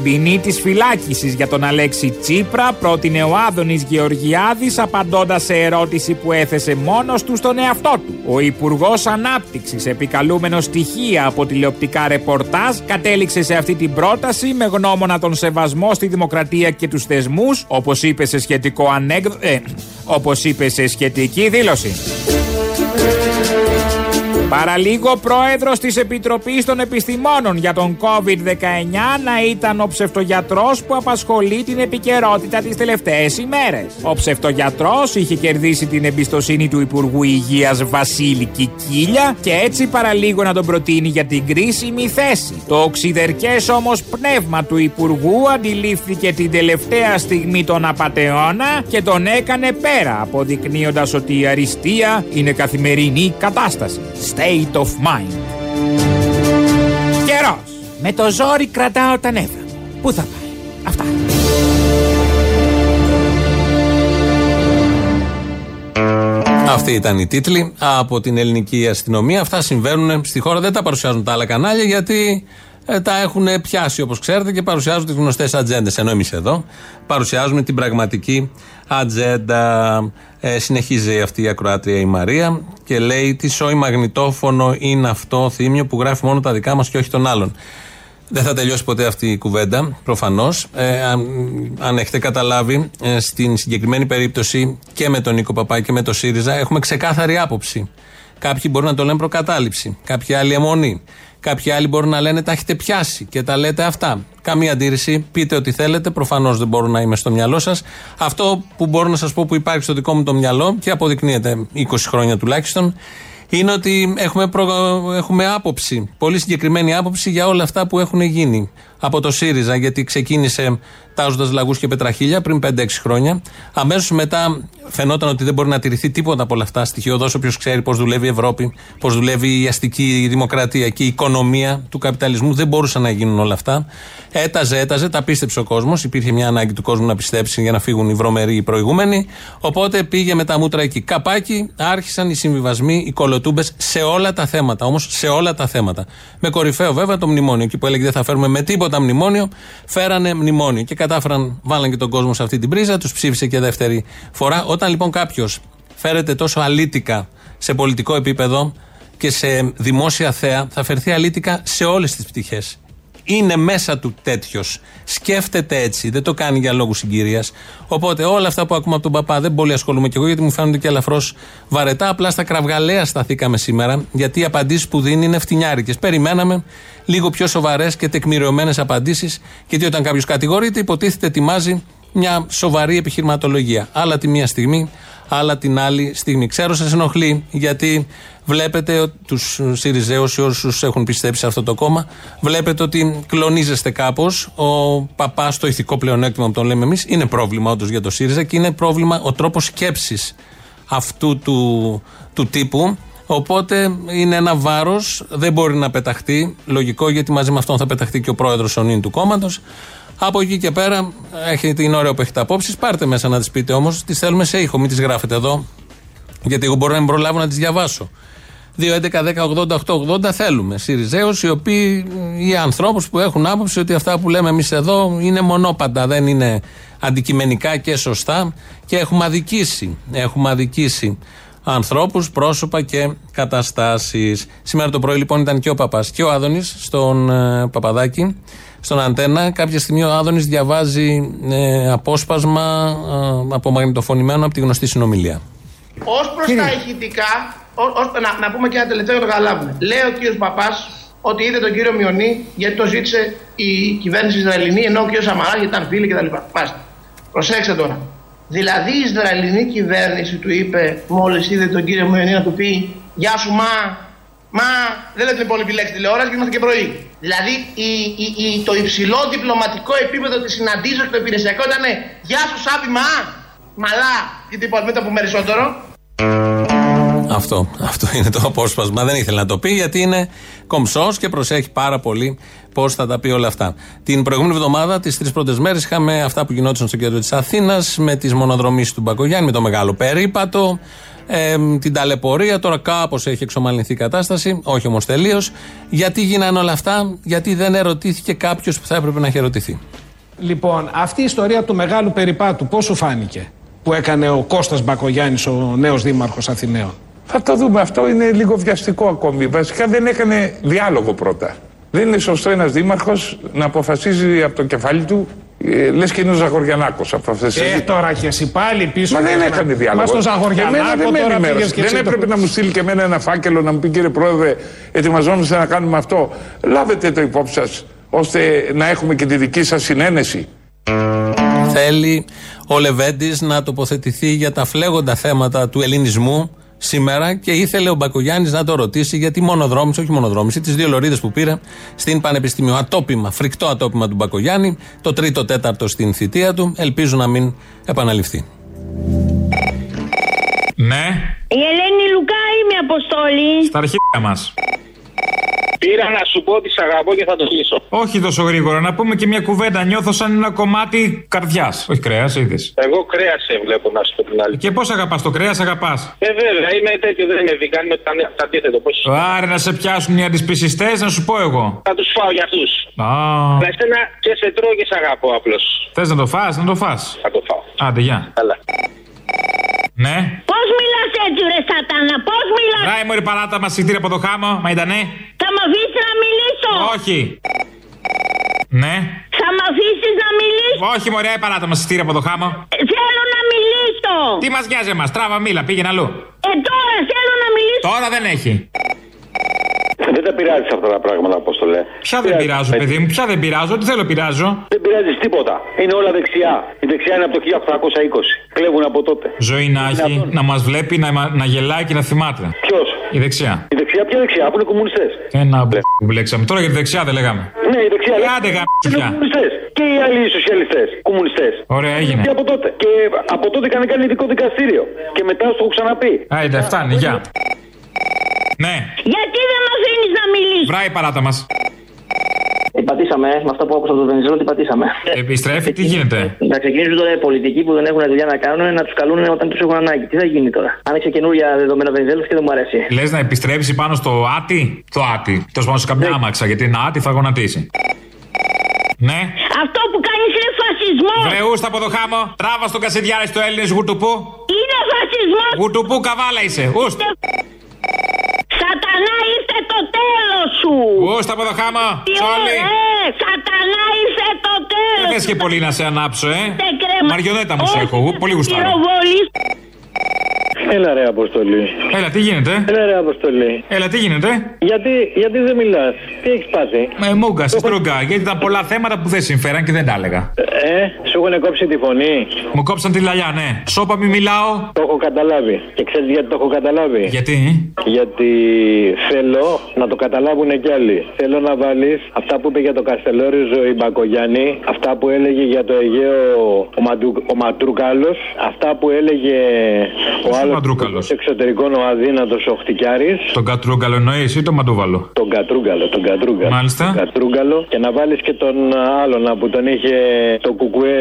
Την ποινή της φυλάκισης για τον Αλέξη Τσίπρα πρότεινε ο Άδωνης Γεωργιάδης απαντώντας σε ερώτηση που έθεσε μόνος του στον εαυτό του. Ο Υπουργός Ανάπτυξης, επικαλούμενο στοιχεία από τηλεοπτικά ρεπορτάζ, κατέληξε σε αυτή την πρόταση με γνώμονα τον σεβασμό στη δημοκρατία και τους θεσμούς, όπως είπε σε σχετικό ανέκδοτο. Ε, όπως είπε σε σχετική δήλωση. Παραλίγο πρόεδρος της Επιτροπής των Επιστημόνων για τον COVID-19 να ήταν ο ψευτογιατρός που απασχολεί την επικαιρότητα τις τελευταίες ημέρες. Ο ψευτογιατρός είχε κερδίσει την εμπιστοσύνη του Υπουργού Υγείας Βασίλη Κικίλια και έτσι παραλίγο να τον προτείνει για την κρίσιμη θέση. Το οξυδερκές όμως πνεύμα του Υπουργού αντιλήφθηκε την τελευταία στιγμή τον απαταιώνα και τον έκανε πέρα, αποδεικνύοντας ότι η αριστεία είναι καθημερινή κατάσταση. State of mind. Καιρός. Με το ζόρι κρατάω τα νεύρα μου. Πού θα πάει. Αυτά. Αυτή ήταν η τίτλη από την ελληνική αστυνομία. Αυτά συμβαίνουν στη χώρα. Δεν τα παρουσιάζουν τα άλλα κανάλια γιατί ε, τα έχουν πιάσει όπως ξέρετε και παρουσιάζουν τις γνωστές ατζέντες. Ενώ εμείς εδώ παρουσιάζουμε την πραγματική ατζέντα. Ε, συνεχίζει αυτή η ακροάτρια η Μαρία και λέει: Τι σόι μαγνητόφωνο είναι αυτό θύμιο που γράφει μόνο τα δικά μας και όχι των άλλων. Δεν θα τελειώσει ποτέ αυτή η κουβέντα, προφανώς. Ε, αν, αν, έχετε καταλάβει, ε, στην συγκεκριμένη περίπτωση και με τον Νίκο Παπά και με τον ΣΥΡΙΖΑ έχουμε ξεκάθαρη άποψη. Κάποιοι μπορούν να το λένε προκατάληψη, κάποιοι άλλοι αιμονή. Κάποιοι άλλοι μπορούν να λένε τα έχετε πιάσει και τα λέτε αυτά. Καμία αντίρρηση. Πείτε ό,τι θέλετε. Προφανώς δεν μπορώ να είμαι στο μυαλό σας. Αυτό που μπορώ να σας πω που υπάρχει στο δικό μου το μυαλό και αποδεικνύεται 20 χρόνια τουλάχιστον είναι ότι έχουμε, προ... έχουμε άποψη, πολύ συγκεκριμένη άποψη για όλα αυτά που έχουν γίνει από το ΣΥΡΙΖΑ, γιατί ξεκίνησε τάζοντα λαγούς και πετραχίλια πριν 5-6 χρόνια. Αμέσως μετά φαινόταν ότι δεν μπορεί να τηρηθεί τίποτα από όλα αυτά. Στοιχειοδό, όποιος ξέρει πώς δουλεύει η Ευρώπη, πώς δουλεύει η αστική δημοκρατία και η οικονομία του καπιταλισμού. Δεν μπορούσαν να γίνουν όλα αυτά. Έταζε, έταζε, τα πίστεψε ο κόσμος. Υπήρχε μια ανάγκη του κόσμου να πιστέψει για να φύγουν οι βρωμεροί οι προηγούμενοι. Οπότε πήγε με τα μούτρα εκεί. Καπάκι, άρχισαν οι συμβιβασμοί, οι κολοτούμπες σε όλα τα θέματα. Όμως σε όλα τα θέματα. Με κορυφαίο βέβαια το μνημόνιο. Εκεί που έλεγε δεν θα φέρουμε με τίποτα μνημόνιο, φέρανε μνημόνιο. Και κατάφεραν, βάλαν και τον κόσμο σε αυτή την πρίζα, τους ψήφισε και δεύτερη φορά. Όταν λοιπόν κάποιος φέρεται τόσο αλήτικα σε πολιτικό επίπεδο και σε δημόσια θέα, θα φερθεί αλήτικα σε όλες τις πτυχές είναι μέσα του τέτοιος. Σκέφτεται έτσι. Δεν το κάνει για λόγους συγκυρίας. Οπότε όλα αυτά που ακούμε από τον παπά δεν πολύ ασχολούμαι κι εγώ γιατί μου φαίνονται και ελαφρώς βαρετά. Απλά στα κραυγαλαία σταθήκαμε σήμερα γιατί οι απαντήσεις που δίνει είναι φτηνιάρικες. Περιμέναμε λίγο πιο σοβαρές και τεκμηριωμένες απαντήσεις γιατί όταν κάποιος κατηγορείται υποτίθεται ετοιμάζει μια σοβαρή επιχειρηματολογία. Άλλα τη μία στιγμή, άλλα την άλλη στιγμή. Ξέρω σας ενοχλεί γιατί βλέπετε τους Σιριζέους ή όσου έχουν πιστέψει σε αυτό το κόμμα, βλέπετε ότι κλονίζεστε κάπως. Ο παπάς, το ηθικό πλεονέκτημα που τον λέμε εμείς, είναι πρόβλημα όντως για το ΣΥΡΙΖΑ και είναι πρόβλημα ο τρόπος σκέψης αυτού του, του τύπου. Οπότε είναι ένα βάρος, δεν μπορεί να πεταχτεί. Λογικό γιατί μαζί με αυτόν θα πεταχτεί και ο πρόεδρος ο νυν του κόμματος. Από εκεί και πέρα, έχετε, είναι ωραίο που έχετε απόψεις. Πάρτε μέσα να τις πείτε όμως. Τις θέλουμε σε ήχο, μην τις γράφετε εδώ. Γιατί εγώ μπορώ να μην προλάβω να τις διαβάσω. 2.11.10.80.880 θέλουμε. Σιριζέους, οι οποίοι, οι ανθρώπους που έχουν άποψη ότι αυτά που λέμε εμείς εδώ είναι μονόπαντα, δεν είναι αντικειμενικά και σωστά και έχουμε αδικήσει. Έχουμε αδικήσει ανθρώπους, πρόσωπα και καταστάσεις. Σήμερα το πρωί λοιπόν ήταν και ο Παπάς και ο Άδωνης στον ε, Παπαδάκη, στον Αντένα. Κάποια στιγμή ο Άδωνης διαβάζει ε, απόσπασμα ε, από μαγνητοφωνημένο από τη γνωστή συνομιλία. Ω προς τα ηχητικά, να, να πούμε και ένα τελευταίο για το καταλάβουμε. Λέει ο κύριος Παπάς ότι είδε τον κύριο Μιονί γιατί το ζήτησε η κυβέρνηση Ισραηλινή, ενώ ο κύριος Σαμαρά γιατί ήταν φίλοι κτλ. Μάλιστα. Προσέξτε τώρα. Δηλαδή η Ισραηλινή κυβέρνηση του είπε μόλις είδε τον κύριο Μιονί να του πει Γεια σου, μα, μα δεν λέτε πολύ επιλέξεις τηλεόραση και είμαστε και πρωί. Δηλαδή η, η, η, το υψηλό διπλωματικό επίπεδο της συναντήσεως και το υπηρεσιακό ήταν Γεια σου, Σάπη, μα, μαλά και τίποτα, μην το πούμε περισσότερο. Αυτό, αυτό είναι το απόσπασμα. Δεν ήθελε να το πει γιατί είναι κομψός και προσέχει πάρα πολύ πώς θα τα πει όλα αυτά. Την προηγούμενη εβδομάδα, τις τρεις πρώτες μέρες, είχαμε αυτά που γινόντουσαν στο κέντρο της Αθήνας με τις μονοδρομήσεις του Μπακογιάννη, με το μεγάλο περίπατο, ε, την ταλαιπωρία. Τώρα κάπως έχει εξομαλυνθεί η κατάσταση, όχι όμως τελείως. Γιατί γίνανε όλα αυτά, γιατί δεν ερωτήθηκε κάποιος που θα έπρεπε να έχει ερωτηθεί. Λοιπόν, αυτή η ιστορία του μεγάλου περιπάτου, πώ σου φάνηκε που έκανε ο Κώστας Μπακογιάννης, ο νέος δήμαρχος Αθηναίων; Θα το δούμε. Αυτό είναι λίγο βιαστικό ακόμη. Βασικά δεν έκανε διάλογο πρώτα. Δεν είναι σωστό ένας δήμαρχος να αποφασίζει από το κεφάλι του Ε, Λες και είναι ο Ζαγοριανάκος από αυτές τις. Ε, τώρα και εσύ πάλι πίσω. Μα δεν και έκανε να- διάλογο. Μα στον Εμένα Ζαγοριανάκο δεν με τώρα ενημέρωσε. πήγες και Δεν εσύ το- έπρεπε να μου στείλει και εμένα ένα φάκελο να μου πει κύριε Πρόεδρε, ετοιμαζόμαστε να κάνουμε αυτό. Λάβετε το υπόψη σας, ώστε να έχουμε και τη δική σας συνένεση. Θέλει ο Λεβέντης να τοποθετηθεί για τα φλέγοντα θέματα του ελληνισμού σήμερα και ήθελε ο Μπακογιάννης να το ρωτήσει γιατί μονοδρόμησε, όχι μονοδρόμησε, τις δύο λωρίδες που πήρε στην Πανεπιστήμιο. Ατόπιμα, φρικτό ατόπιμα του Μπακογιάννη, το τρίτο τέταρτο στην θητεία του. Ελπίζω να μην επαναληφθεί. Ναι, Η Ελένη Λουκά είμαι Αποστόλη. στα αρχίδια μας. Πήρα να σου πω ότι σ' αγαπώ και θα το κλείσω. Όχι τόσο γρήγορα, να πούμε και μια κουβέντα. Νιώθω σαν ένα κομμάτι καρδιάς. Όχι κρέας, είδες. Εγώ κρέας σε βλέπω να σου πω την άλλη. Και πώς αγαπάς το κρέας, αγαπάς; Ε, βέβαια, είμαι τέτοιο, δεν είμαι vegan, είμαι τα- τα αντίθετο. Πώς... Άρα να σε πιάσουν οι αντισπισιστές, να σου πω εγώ. Θα τους φάω για αυτούς. Α, Αλλά εσένα και σε τρώω και σε αγαπώ απλώς. θες να το φας, να το φας. Θα το φάω. Άντε, γεια. Καλά. Ναι. Πώς μιλάς έτσι, ρε Σατάνα, πώς μιλάς; Ράι μωρή παράτα μας συγχτήρια από το χάμο, μα ήτανε; Θα με αφήσεις να μιλήσω; Όχι. Ναι. Θα με αφήσεις να μιλήσω. Όχι, μωρέ, παράτα μας συγχτήρια από το χάμο. Ε, Θέλω να μιλήσω. Τι μας νοιάζει εμάς, τράβα μίλα, πήγαινε αλλού. Ε, τώρα θέλω να μιλήσω. Τώρα δεν έχει. Δεν τα πειράζεις αυτά τα πράγματα, όπω το λέει. Ποια δεν πειράζω, παιδί μου, ποια δεν πειράζω, τι θέλω πειράζω. Δεν πειράζεις τίποτα. Είναι όλα δεξιά. Η δεξιά είναι από το 1820. Κλέβουν από τότε. Ζωή να έχει, να μας βλέπει, να, να γελάει και να θυμάται. Ποιος; Η δεξιά. Η δεξιά, ποια δεξιά, που είναι κομμουνιστές. Ένα μπλε που μπλέξαμε. Τώρα για τη δεξιά δεν λέγαμε. Ναι, η δεξιά. Ε, άντε, γάμ, είναι πια. κομμουνιστές. Και οι άλλοι σοσιαλιστές. Κομμουνιστές. Ωραία, έγινε. Και από τότε. Και από τότε είχαν κάνει ειδικό δικαστήριο. Και μετά σου το έχω ξαναπεί. Άιντε, φτάνει, γεια. Ναι, Γιατί δεν με αφήνει να μιλήσω. βράει παράτα μας. Τι πατήσαμε, με αυτό που άκουσα από τον Βενιζέλο, τι πατήσαμε. Επιστρέφει, τι γίνεται; Να ξεκινήσουν τώρα οι πολιτικοί που δεν έχουν δουλειά να κάνουν να τους καλούν όταν τους έχουν ανάγκη. Τι θα γίνει τώρα; Άνοιξε καινούργια δεδομένα Βενιζέλο και δεν μου αρέσει. Λες να επιστρέψει πάνω στο άτι; Το άτι. Τέλος πάντων σε καμιά άμαξα, γιατί ένα άτι θα γονατίσει. Ναι. Αυτό που κάνεις είναι φασισμός. Βρεούστα από το χάμο. Τράβα στο κασιδιάρι στο Έλληνες γουτουπού. Είναι φασισμός. Γουτουπού καβάλα είσαι. Ούστα. Σατανά ήρθε το τέλος σου. Ούστα από το χάμο. Τι Τσόλι. ωραία, Σατανά ήρθε το τέλος. Δεν θες και πολύ να σε ανάψω, ε. Μαριονέτα μου σε έχω. εγώ, Πολύ γουστάρω. Πυροβολής. Έλα ρε Αποστολή. Έλα, τι γίνεται; Έλα ρε Αποστολή. Έλα, τι γίνεται; Γιατί, γιατί δεν μιλάς, τι έχεις πάθει; Με μούγκα, στρογγά. Γιατί ήταν πολλά θέματα που δεν συμφέραν και δεν τα έλεγα. Ε, σου έχουν κόψει τη φωνή; Μου κόψαν τη λαλιά, ναι. Σώπα μη μιλάω. Το έχω καταλάβει. Και ξέρεις γιατί το έχω καταλάβει; Γιατί; Γιατί θέλω να το καταλάβουν κι άλλοι. Θέλω να βάλεις αυτά που είπε για το Καστελόριζο η Μπακογιάννη, αυτά που έλεγε για το Αιγαίο ο, Μαντου, ο Ματρούκαλο, αυτά που έλεγε ο άλλος εξωτερικών ο αδύνατος ο Χτικιάρη. Τον Κατρούγκαλο εννοείς ή τον Μαντούβαλο. Τον Κατρούγκαλο, τον Κατρούγκαλο. Μάλιστα. Τον Κατρούγκαλο και να βάλεις και τον άλλον που τον είχε το Κουκουέ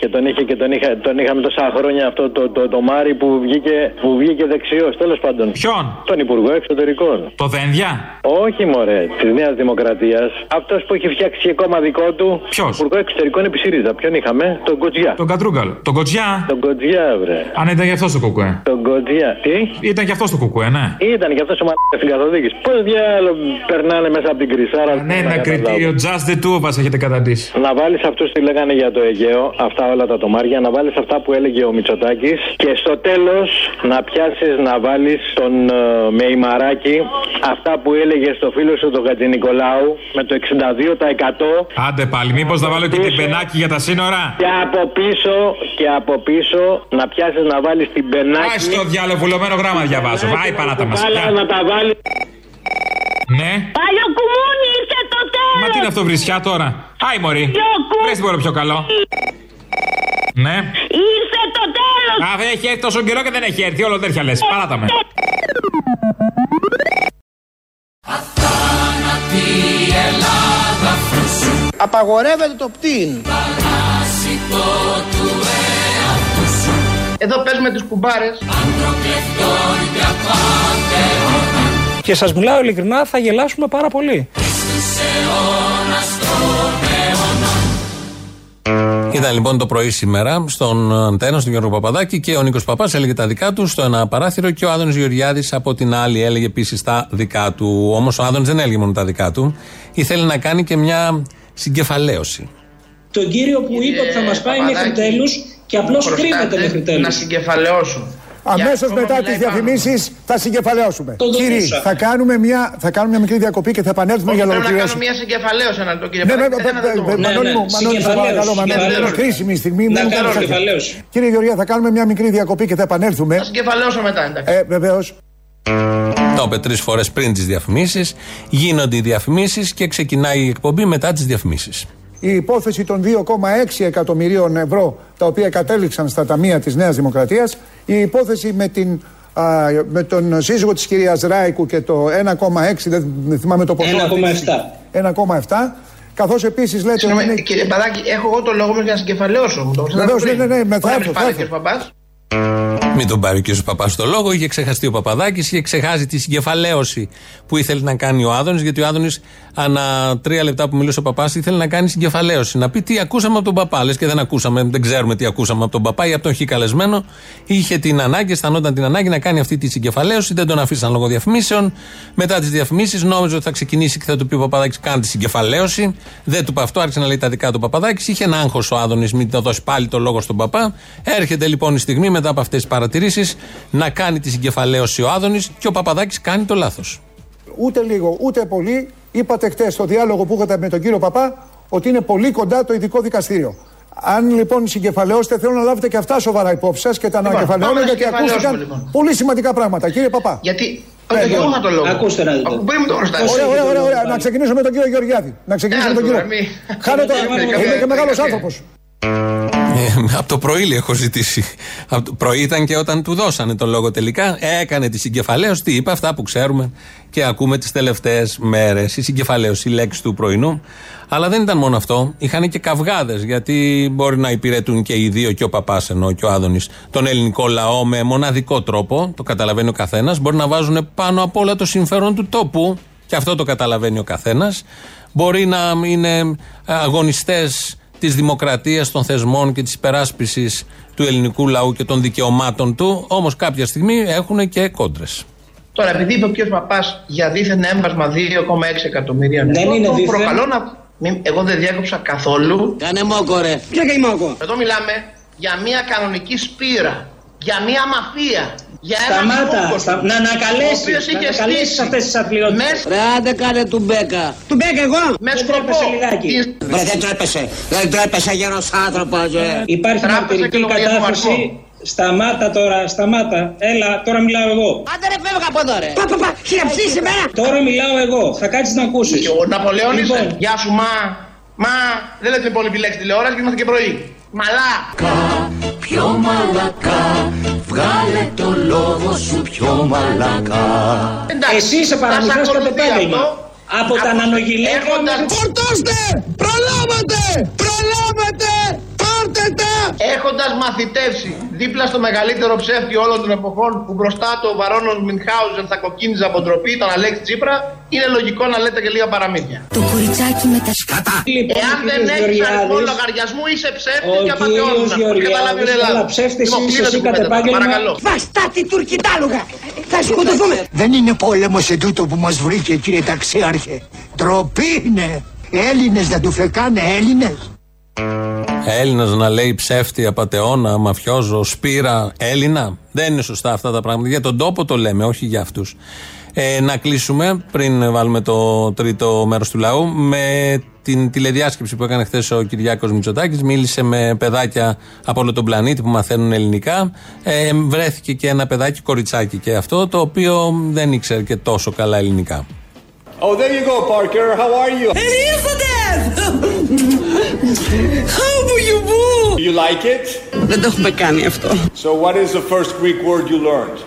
και τον είχε και τον, είχα, τον είχαμε τόσα χρόνια αυτό το, το, το, Μάρι που βγήκε, που βγήκε δεξιός. Τέλος πάντων. Ποιον; Τον Υπουργό Εξωτερικών. Το Δένδια; Όχι, μωρέ, της Νέας Δημοκρατίας. Αυτός που έχει φτιάξει και κόμμα δικό του. Ποιος; Υπουργό Εξωτερικών επί ΣΥΡΙΖΑ. Ποιον είχαμε, τον Κοτζιά. Τον Κατρούγκαλο. Τον Κοτζιά; Τον Κοτζιά, βρε. Αν ήταν γι' αυτός το κουκουέ. Τον Κοτζιά. Τι; Ήταν γι' αυτός το κουκουέ, ναι. Ήταν γι' αυτός ο μαλάκα στην καθοδήγηση. Πώς διάλο περνάνε μέσα από την κρυσάρα. Ναι, ένα κριτήριο just the two of us έχετε καταντήσει. Να βάλεις αυτούς τι λέγανε για το Αιγαίο, αυτά όλα τα τομάρια, να βάλεις αυτά που έλεγε ο Μητσοτάκης και στο τέλος να πιάσεις να βάλεις τον uh, Μεϊμαράκη αυτά που έλεγε στο φίλο σου τον Χατζη Νικολάου με το 62%. Άντε πάλι, μήπως να βάλω και την πενάκι για τα σύνορα; Και από πίσω, και από πίσω να πιάσεις να βάλεις την πενάκι. Α στο διάλογο βουλωμένο γράμμα διαβάζω. Βάει παράτα μας. Να τα βάλει. Ναι. Παλιοκουμούνι ήρθε το τέλος. Μα τι είναι αυτό βρισιά τώρα; Άι μωρή. Βρες τίποτα πιο καλό. Ναι. Ήρθε το τέλος. Α, δεν έχει έρθει τόσο καιρό και δεν έχει έρθει. Όλο τέτοια λες. Παράτα με. Απαγορεύεται το πτήν. Εδώ παίζουμε τις κουμπάρες. Και σας μιλάω ειλικρινά, θα γελάσουμε πάρα πολύ. Ήταν λοιπόν το πρωί σήμερα στον Αντένα, στον Γιώργο Παπαδάκη και ο Νίκος Παπάς έλεγε τα δικά του στο ένα παράθυρο και ο Άδωνης Γεωργιάδης από την άλλη έλεγε επίσης τα δικά του. Όμως ο Άδωνης δεν έλεγε μόνο τα δικά του, ήθελε να κάνει και μια συγκεφαλαίωση. τον κύριο που είπε ότι θα μας πάει μέχρι Παπαδάκη, τέλους και απλώς μου κρύβεται χρωστάτε μέχρι τέλου. Να συγκεφαλαιώσω. Αμέσως Για μετά ακόμα τις μιλάει πάνω. διαφημίσεις θα συγκεφαλαιώσουμε. Το Κύριοι, δονούσα. θα κάνουμε, μια, θα κάνουμε μια μικρή διακοπή και θα επανέλθουμε Όχι, για να πρέπει να κάνω ολοκληρώσουμε. μια συγκεφαλαίωση ένα λεπτό, κύριε Ναι, ναι, Παπαδάκη. ναι, Ένα λεπτό. ναι, Ναι, Μανώλη ναι, μου, Μανώλη, σε συγκεφαλαίωση, παρακαλώ, Μανώλη, είναι συγκεφαλαίωση. κρίσιμη η στιγμή. Να μην μου κάνω κάνεις τέτοια. συγκεφαλαίωση. Κύριε Γεωργία, θα κάνουμε μια μικρή διακοπή και θα επανέλθουμε. Θα συγκεφαλαιώσω μετά, εντάξει. Ε, Βεβαίως. Το είπε τρεις φορές πριν τις διαφημίσεις. Γίνονται οι διαφημίσεις και ξεκινάει η εκπομπή μετά τις διαφημίσεις. Η υπόθεση των 2,6 εκατομμυρίων ευρώ τα οποία κατέληξαν στα ταμεία της Νέας Δημοκρατίας, η υπόθεση με, την, α, με τον σύζυγο της κυρίας Ράικου και το 1,6, δεν θυμάμαι το ποσό. 1,7. Καθώς επίσης λέτε ότι Συγγνώμη, είναι... κύριε Παπαδάκη, έχω εγώ το λόγο μου για να συγκεφαλαιώσω. Μου το ξέρετε Βεβαίως, πριν. ναι, ναι, ναι, με θα Όταν έρθω, θα πάλι, έρθω. κύριος Παπάς. Μην τον πάρει ο κ. Παπάς στο λόγο. Είχε ξεχαστεί ο Παπαδάκης, είχε ξεχάσει τη συγκεφαλαίωση που ήθελε να κάνει ο Άδωνης. Γιατί ο Άδωνης, ανά τρία λεπτά που μιλούσε ο Παπάς, ήθελε να κάνει συγκεφαλαίωση. Να πει τι ακούσαμε από τον Παπά. Λες και δεν ακούσαμε, δεν ξέρουμε τι ακούσαμε από τον Παπά ή από τον Χ καλεσμένο. Είχε την ανάγκη, αισθανόταν την ανάγκη να κάνει αυτή τη συγκεφαλαίωση. Δεν τον αφήσαν λόγω διαφημίσεων. Μετά τις διαφημίσεις, νόμιζε ότι θα ξεκινήσει και θα του πει ο Παπαδάκης: Κάνει τη συγκεφαλαίωση. Δεν του είπε αυτό, άρχισε να λέει τα δικά του Παπαδάκης. Είχε ένα άγχος ο Άδωνης, μην το δώσει πάλι το λόγο στον Παπά. Έρχεται λοιπόν η στιγμή μετά από αυτές τις παρατηρήσεις να κάνει τη συγκεφαλαίωση ο Άδωνης και ο Παπαδάκης κάνει το λάθος. Ούτε λίγο, ούτε πολύ. Είπατε χτες στο διάλογο που είχατε με τον κύριο Παπά ότι είναι πολύ κοντά το ειδικό δικαστήριο. Αν λοιπόν συγκεφαλαιώσετε, θέλω να λάβετε και αυτά σοβαρά υπόψη σας και τα Λοιπόν, ανακεφαλαιώνω πάμε να γιατί συγκεφαλαιώσουμε, ακούστηκαν λοιπόν. πολύ σημαντικά πράγματα. Κύριε Παπά. Γιατί. Ναι, Όχι, ναι. εγώ είχα το λόγο. Ακούστε να δείτε. Από πριν μου το χρωστάτε. Ωραία, ωραία, ωραία, ωραία. Να ξεκινήσω με τον κύριο Γεωργιάδη. Να ξεκινήσω με τον Έλα, κύριο. τώρα, μη. Χάνω το. Καμία- Είμαι και μεγάλος καμία- άνθρωπος. Ε, από το πρωί λέει, έχω ζητήσει. Από το πρωί ήταν και όταν του δώσανε το λόγο τελικά. Έκανε τη συγκεφαλαίωση. Τι είπε, αυτά που ξέρουμε και ακούμε τις τελευταίες μέρες. Η συγκεφαλαίωση, η λέξη του πρωινού. Αλλά δεν ήταν μόνο αυτό. Είχαν και καυγάδες. Γιατί μπορεί να υπηρετούν και οι δύο, και ο παπάς ενώ και ο Άδωνης, τον ελληνικό λαό με μοναδικό τρόπο. Το καταλαβαίνει ο καθένας. Μπορεί να βάζουν πάνω απ' όλα το συμφέρον του τόπου. Και αυτό το καταλαβαίνει ο καθένας. Μπορεί να είναι αγωνιστές της δημοκρατίας, των θεσμών και της υπεράσπισης του ελληνικού λαού και των δικαιωμάτων του. Όμως κάποια στιγμή έχουν και κόντρες. Τώρα, επειδή είπε ο κ. Παπάς για δίθεν έμβασμα 2,6 εκατομμύρια Δεν είναι το δίθεν. προκαλώ να. μην- Εγώ δεν διέκοψα καθόλου. Κάνε μόκο ρε. Ποια κάνει μόκο; Εδώ μιλάμε για μια κανονική σπήρα. Για μια μαφία. Για ένα Σταμάτα, σκούκο. στα- να ανακαλέσεις, Ο οποίος να είχε ανακαλέσεις στήσει αυτές τις αθλειότητες. με- Ρε άντε κάνε του μπέκα. Του μπέκα εγώ. Με Δεν σκοπό. τρέπεσαι λιγάκι. την- Ρε δεν τρέπεσαι. Δεν τρέπεσαι γερός άνθρωπος. ε. Υπάρχει Τράπεζα μαρτυρική και λογαριασμό κατάθεση. αριθμό. Σταμάτα τώρα, σταμάτα. Έλα, τώρα μιλάω εγώ. Άντε ρε φεύγα από εδώ ρε. Πα πα πα. Χειραψή σήμερα. Τώρα μιλάω εγώ. Θα κάτσεις να ακούσεις. Και ο Ναπολέον είσαι. Λοιπόν. Γεια σου, μα. Μα. Δεν λέτε πολύ επιλέξεις τηλεόραση και είμαστε και πρωί. Μαλά. Πιο μαλακά, βγάλε το λόγο σου πιο μαλακά. Εντάξει, Εσύ σε θα παραμυθράς σε κατ' ακολουθεί επάγγελμα. αυτό. Από τα νανογυλαίκια Έχοντας- μέχρι- Φορτώστε. Προλάβατε. Προλάβατε. Πάρτε τα. Έχοντας μαθητεύσει δίπλα στο μεγαλύτερο ψεύτη όλων των εποχών που μπροστά του ο Βαρόνος Μινχάουζεν θα κοκκίνιζε από ντροπή, τον Αλέξη Τσίπρα, είναι λογικό να λέτε και λίγα παραμύθια. Το κοριτσάκι με τα σκατά. Λοιπόν, Εάν ο δεν κύριος έχεις αριθμό Γεωργιάδης, λογαριασμού, είσαι ψεύτης Ο και απαταιώνα. κύριος Το καταλάβει η Γεωργιάδης, Ελλάδα. καλά, ψεύτης Λοιπόν, είσαι κλείνω εσύ την κατ' κουβέντα, επάγγελμα. Παρακαλώ. Βαστάτη τουρκιτάλουγα. Θα σκοτωθούμε. Δεν είναι πόλεμος σε τούτο που μας βρήκε κύριε ταξίαρχε. Τροπή είναι. Έλληνες να του φεκάνε Έλληνες. Έλληνα να λέει ψεύτη, απαταιώνα, μαφιόζο, σπήρα, Έλληνα. Δεν είναι σωστά αυτά τα πράγματα. Για τον τόπο το λέμε, όχι για αυτούς. Ε, να κλείσουμε πριν βάλουμε το τρίτο μέρος του λαού με την τηλεδιάσκεψη που έκανε χθες ο Κυριάκος Μητσοτάκης μίλησε με παιδάκια από όλο τον πλανήτη που μαθαίνουν ελληνικά ε, βρέθηκε και ένα παιδάκι κοριτσάκι και αυτό το οποίο δεν ήξερε και τόσο καλά ελληνικά Oh, there you go, Parker. How are you? How do you move? You like it? Δεν το έχουμε κάνει αυτό. So, what is the first Greek word you learned?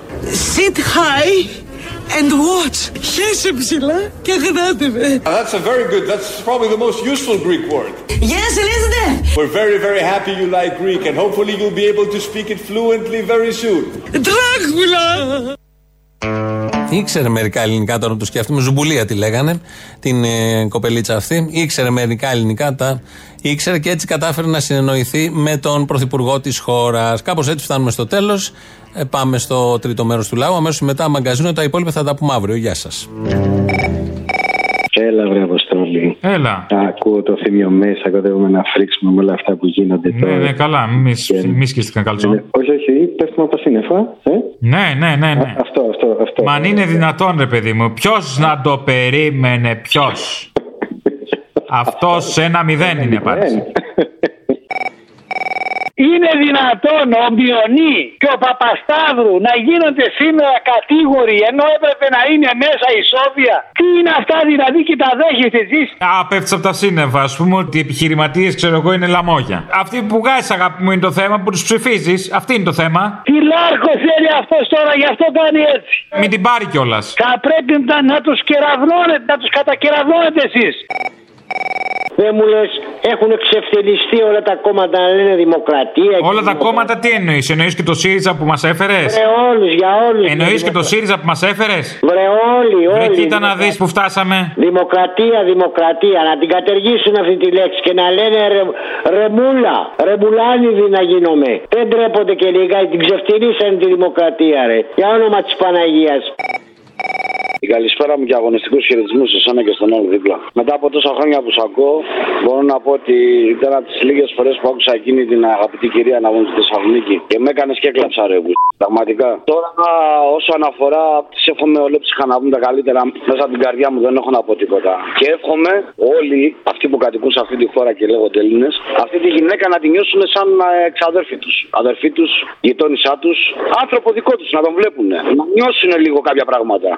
Sit high and watch. Χέσε ψηλά και αγνάτε με. Uh, That's a very good, that's probably the most useful Greek word. Γεια σε λέσετε. We're very, very happy you like Greek, and hopefully you'll be able to speak it fluently very soon. Τράγουλα. Ήξερε μερικά ελληνικά τώρα που το σκέφτομαι. Ζουμπουλία τη λέγανε, την ε, κοπελίτσα αυτή. Ήξερε μερικά ελληνικά, τα ήξερε και έτσι κατάφερε να συνεννοηθεί με τον πρωθυπουργό της χώρας. Κάπως έτσι φτάνουμε στο τέλος. πάμε στο τρίτο μέρος του λαού. Αμέσως μετά μαγκαζίνο. Τα υπόλοιπα θα τα πούμε αύριο. Γεια σας. Έλα, βρε Αποστόλη. Πολύ. Έλα. Ακούω το θύμιο μέσα, κοντεύουμε να φρίξουμε με όλα αυτά που γίνονται Ναι, τώρα. ναι, καλά, μη, μη σκίστηκαν καλτσό. Όχι, όχι, πέφτουμε από τα σύννεφα. Ε; Ναι, ναι, ναι, ναι. Αυτό, αυτό, αυτό. Μα αν είναι δυνατόν, ρε παιδί μου, ποιος να το περίμενε, ποιος; Αυτός σε ένα μηδέν είναι απάντηση. Είναι δυνατόν ο Μιονί και ο Παπασταύρου να γίνονται σήμερα κατήγοροι ενώ έπρεπε να είναι μέσα η Σόβια. Τι είναι αυτά δηλαδή και τα δέχεστε εσείς; Α, πέφτεις από τα σύννεφα. Α πούμε ότι οι επιχειρηματίες, ξέρω εγώ, είναι λαμόγια. Αυτοί που βγάζεις, αγάπη μου, είναι το θέμα που τους ψηφίζεις. Αυτή είναι το θέμα. Τι λάρκο θέλει αυτός τώρα, γι' αυτό κάνει έτσι. Μην την πάρει κιόλας. Θα πρέπει να, να τους κεραυνώνετε, να τους κατακεραυνώνετε εσείς. Δεν μου λες, έχουν εξευθελιστεί όλα τα κόμματα να λένε δημοκρατία. Όλα τα κόμματα τι εννοείς, εννοείς και το ΣΥΡΙΖΑ που μας έφερες; Βρε όλους, για όλους. Εννοείς και το ΣΥΡΙΖΑ που μας έφερες; Βρε όλοι, όλοι. Βρε κοίτα να δεις που φτάσαμε. Δημοκρατία, δημοκρατία. Να την κατεργήσουν αυτή τη λέξη και να λένε ρε, ρεμούλα, ρεμουλάνιδη να γίνομαι. Δεν τρέπονται και λίγα, την ξεφτυλίσαν τη δημοκρατία, ρε. Για όνομα της Παναγίας. Η καλησπέρα μου και αγωνιστικούς χαιρετισμούς σε εσένα και στον άλλο δίπλα. Μετά από τόσα χρόνια που σ' ακούω, μπορώ να πω ότι ήταν από τις λίγες φορές που άκουσα εκείνη την αγαπητή κυρία να βγουν στη Θεσσαλονίκη και με έκανες και έκλαψα ρε που. Πραγματικά. Τώρα, όσον αφορά, τη εύχομαι ολόψυχα να βγουν τα καλύτερα μέσα από την καρδιά μου, δεν έχω να πω τίποτα. Και εύχομαι όλοι αυτοί που κατοικούν σε αυτή τη χώρα και λέγονται Έλληνες, αυτή τη γυναίκα να τη νιώσουν σαν ε, εξαδέρφη τους. Αδερφή τους, γειτόνισά τους, άνθρωπο δικό τους, να τον βλέπουν. Να νιώσουν λίγο κάποια πράγματα.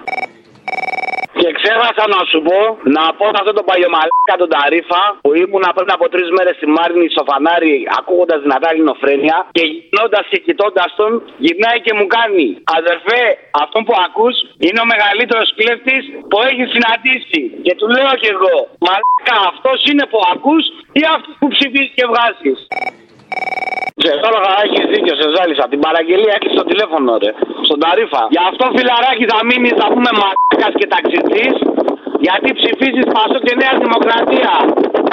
Και ξέχασα να σου πω, να πω σε αυτό το παλιωμαλάκα τον Ταρίφα που ήμουν πριν από τρεις μέρες στη Μάρνη στο φανάρι ακούγοντας δυνατά ελληνοφρένεια και γυρνώντας και κοιτώντας τον, γυρνάει και μου κάνει Αδερφέ, αυτόν που ακούς είναι ο μεγαλύτερος κλέφτης που έχει συναντήσει. Και του λέω κι εγώ, Μαλάκα, αυτός είναι που ακούς ή αυτός που ψηφίζεις και βγάζεις. Σε έλεγα, έχεις δίκιο, σε ζάλισα. Την παραγγελία έχεις στο τηλέφωνο, ρε. Στον Ταρίφα. Γι' αυτό φιλαράκι θα μείνεις, θα πούμε μαλάκας και ταξιτζή. Γιατί ψηφίζεις Πασό και Νέα Δημοκρατία.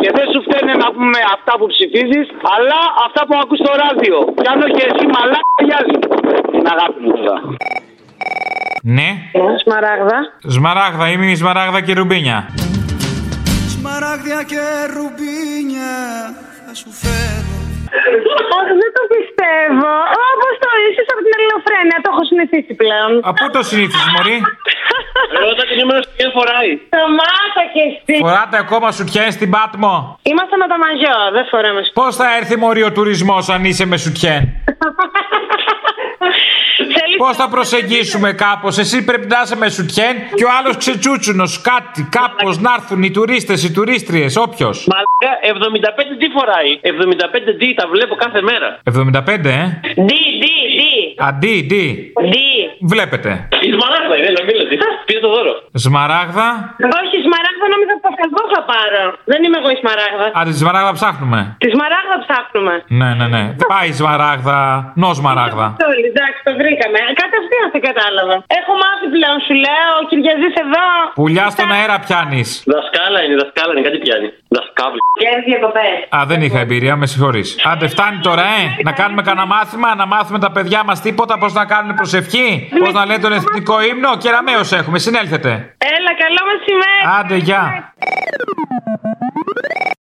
Και δεν σου φταίνε να πούμε αυτά που ψηφίζεις, αλλά αυτά που ακούς στο ράδιο. Κι αν όχι εσύ μαλάκα, γιάζει. Την αγάπη μου τώρα. Ναι. Σμαράγδα. Σμαράγδα, είμαι η Σμαράγδα και Ρουμπίνια. Σμαράγδια και ρουμπίνια θα σου φέρω Όχι, δεν το πιστεύω. Όπως το είσαι από την ελληνοφρένεια, το έχω συνηθίσει πλέον. Από πού το συνήθισες, Μωρή; Ρώτα την νούμερο στην φοράει. Σταμάτα και εσύ. Φοράτε ακόμα σουτιέν στην Πάτμο. Είμαστε με τα μαγιό, δεν φοράμε σου. Πώς θα έρθει μωρή ο τουρισμός αν είσαι με σουτιέν. Πώς θα προσεγγίσουμε κάπως, εσύ πρέπει να είσαι με σουτιέν και ο άλλος ξετσούτσουνος, κάτι, κάπως να έρθουν οι τουρίστες, οι τουρίστριες, όποιος. Μαλάκα, 75 τι φοράει; 75 τι τα βλέπω κάθε μέρα. 75, ε; Δι, δι, δι. Αντί, τι. Δι. Βλέπετε. Η Σμαράγδα είναι, να μιλάτε. Πήρε το δώρο. Σμαράγδα. Όχι, σμαράγδα νόμιζα ότι εγώ θα πάρω. Δεν είμαι εγώ η σμαράγδα. Α, τη σμαράγδα ψάχνουμε. Τη σμαράγδα ψάχνουμε. Ναι, ναι, ναι. Δεν πάει η σμαράγδα. Νο σμαράγδα. Όλοι, εντάξει, το βρήκαμε. Κατευθείαν σε κατάλαβα. Έχω μάθει πλέον, σου λέω, ο Κυριαζής εδώ. Πουλιά στον αέρα πιάνεις. Δασκάλα είναι, δασκάλα είναι, κάτι πιάνει. Δασκάβλη. Και διακοπές. Α, δεν είχα εμπειρία, με συγχωρείς. Άντε, φτάνει τώρα, ε! Να κάνουμε κανένα μάθημα, να μάθουμε τα παιδιά μας τίποτα πώς να κάνουν προσευχή, πώς να λένε τον εθνικό ύμνο. Κεραμέως έχουμε, συνέλθετε. Έλα, καλό μεσημέρι. Άντε, γεια.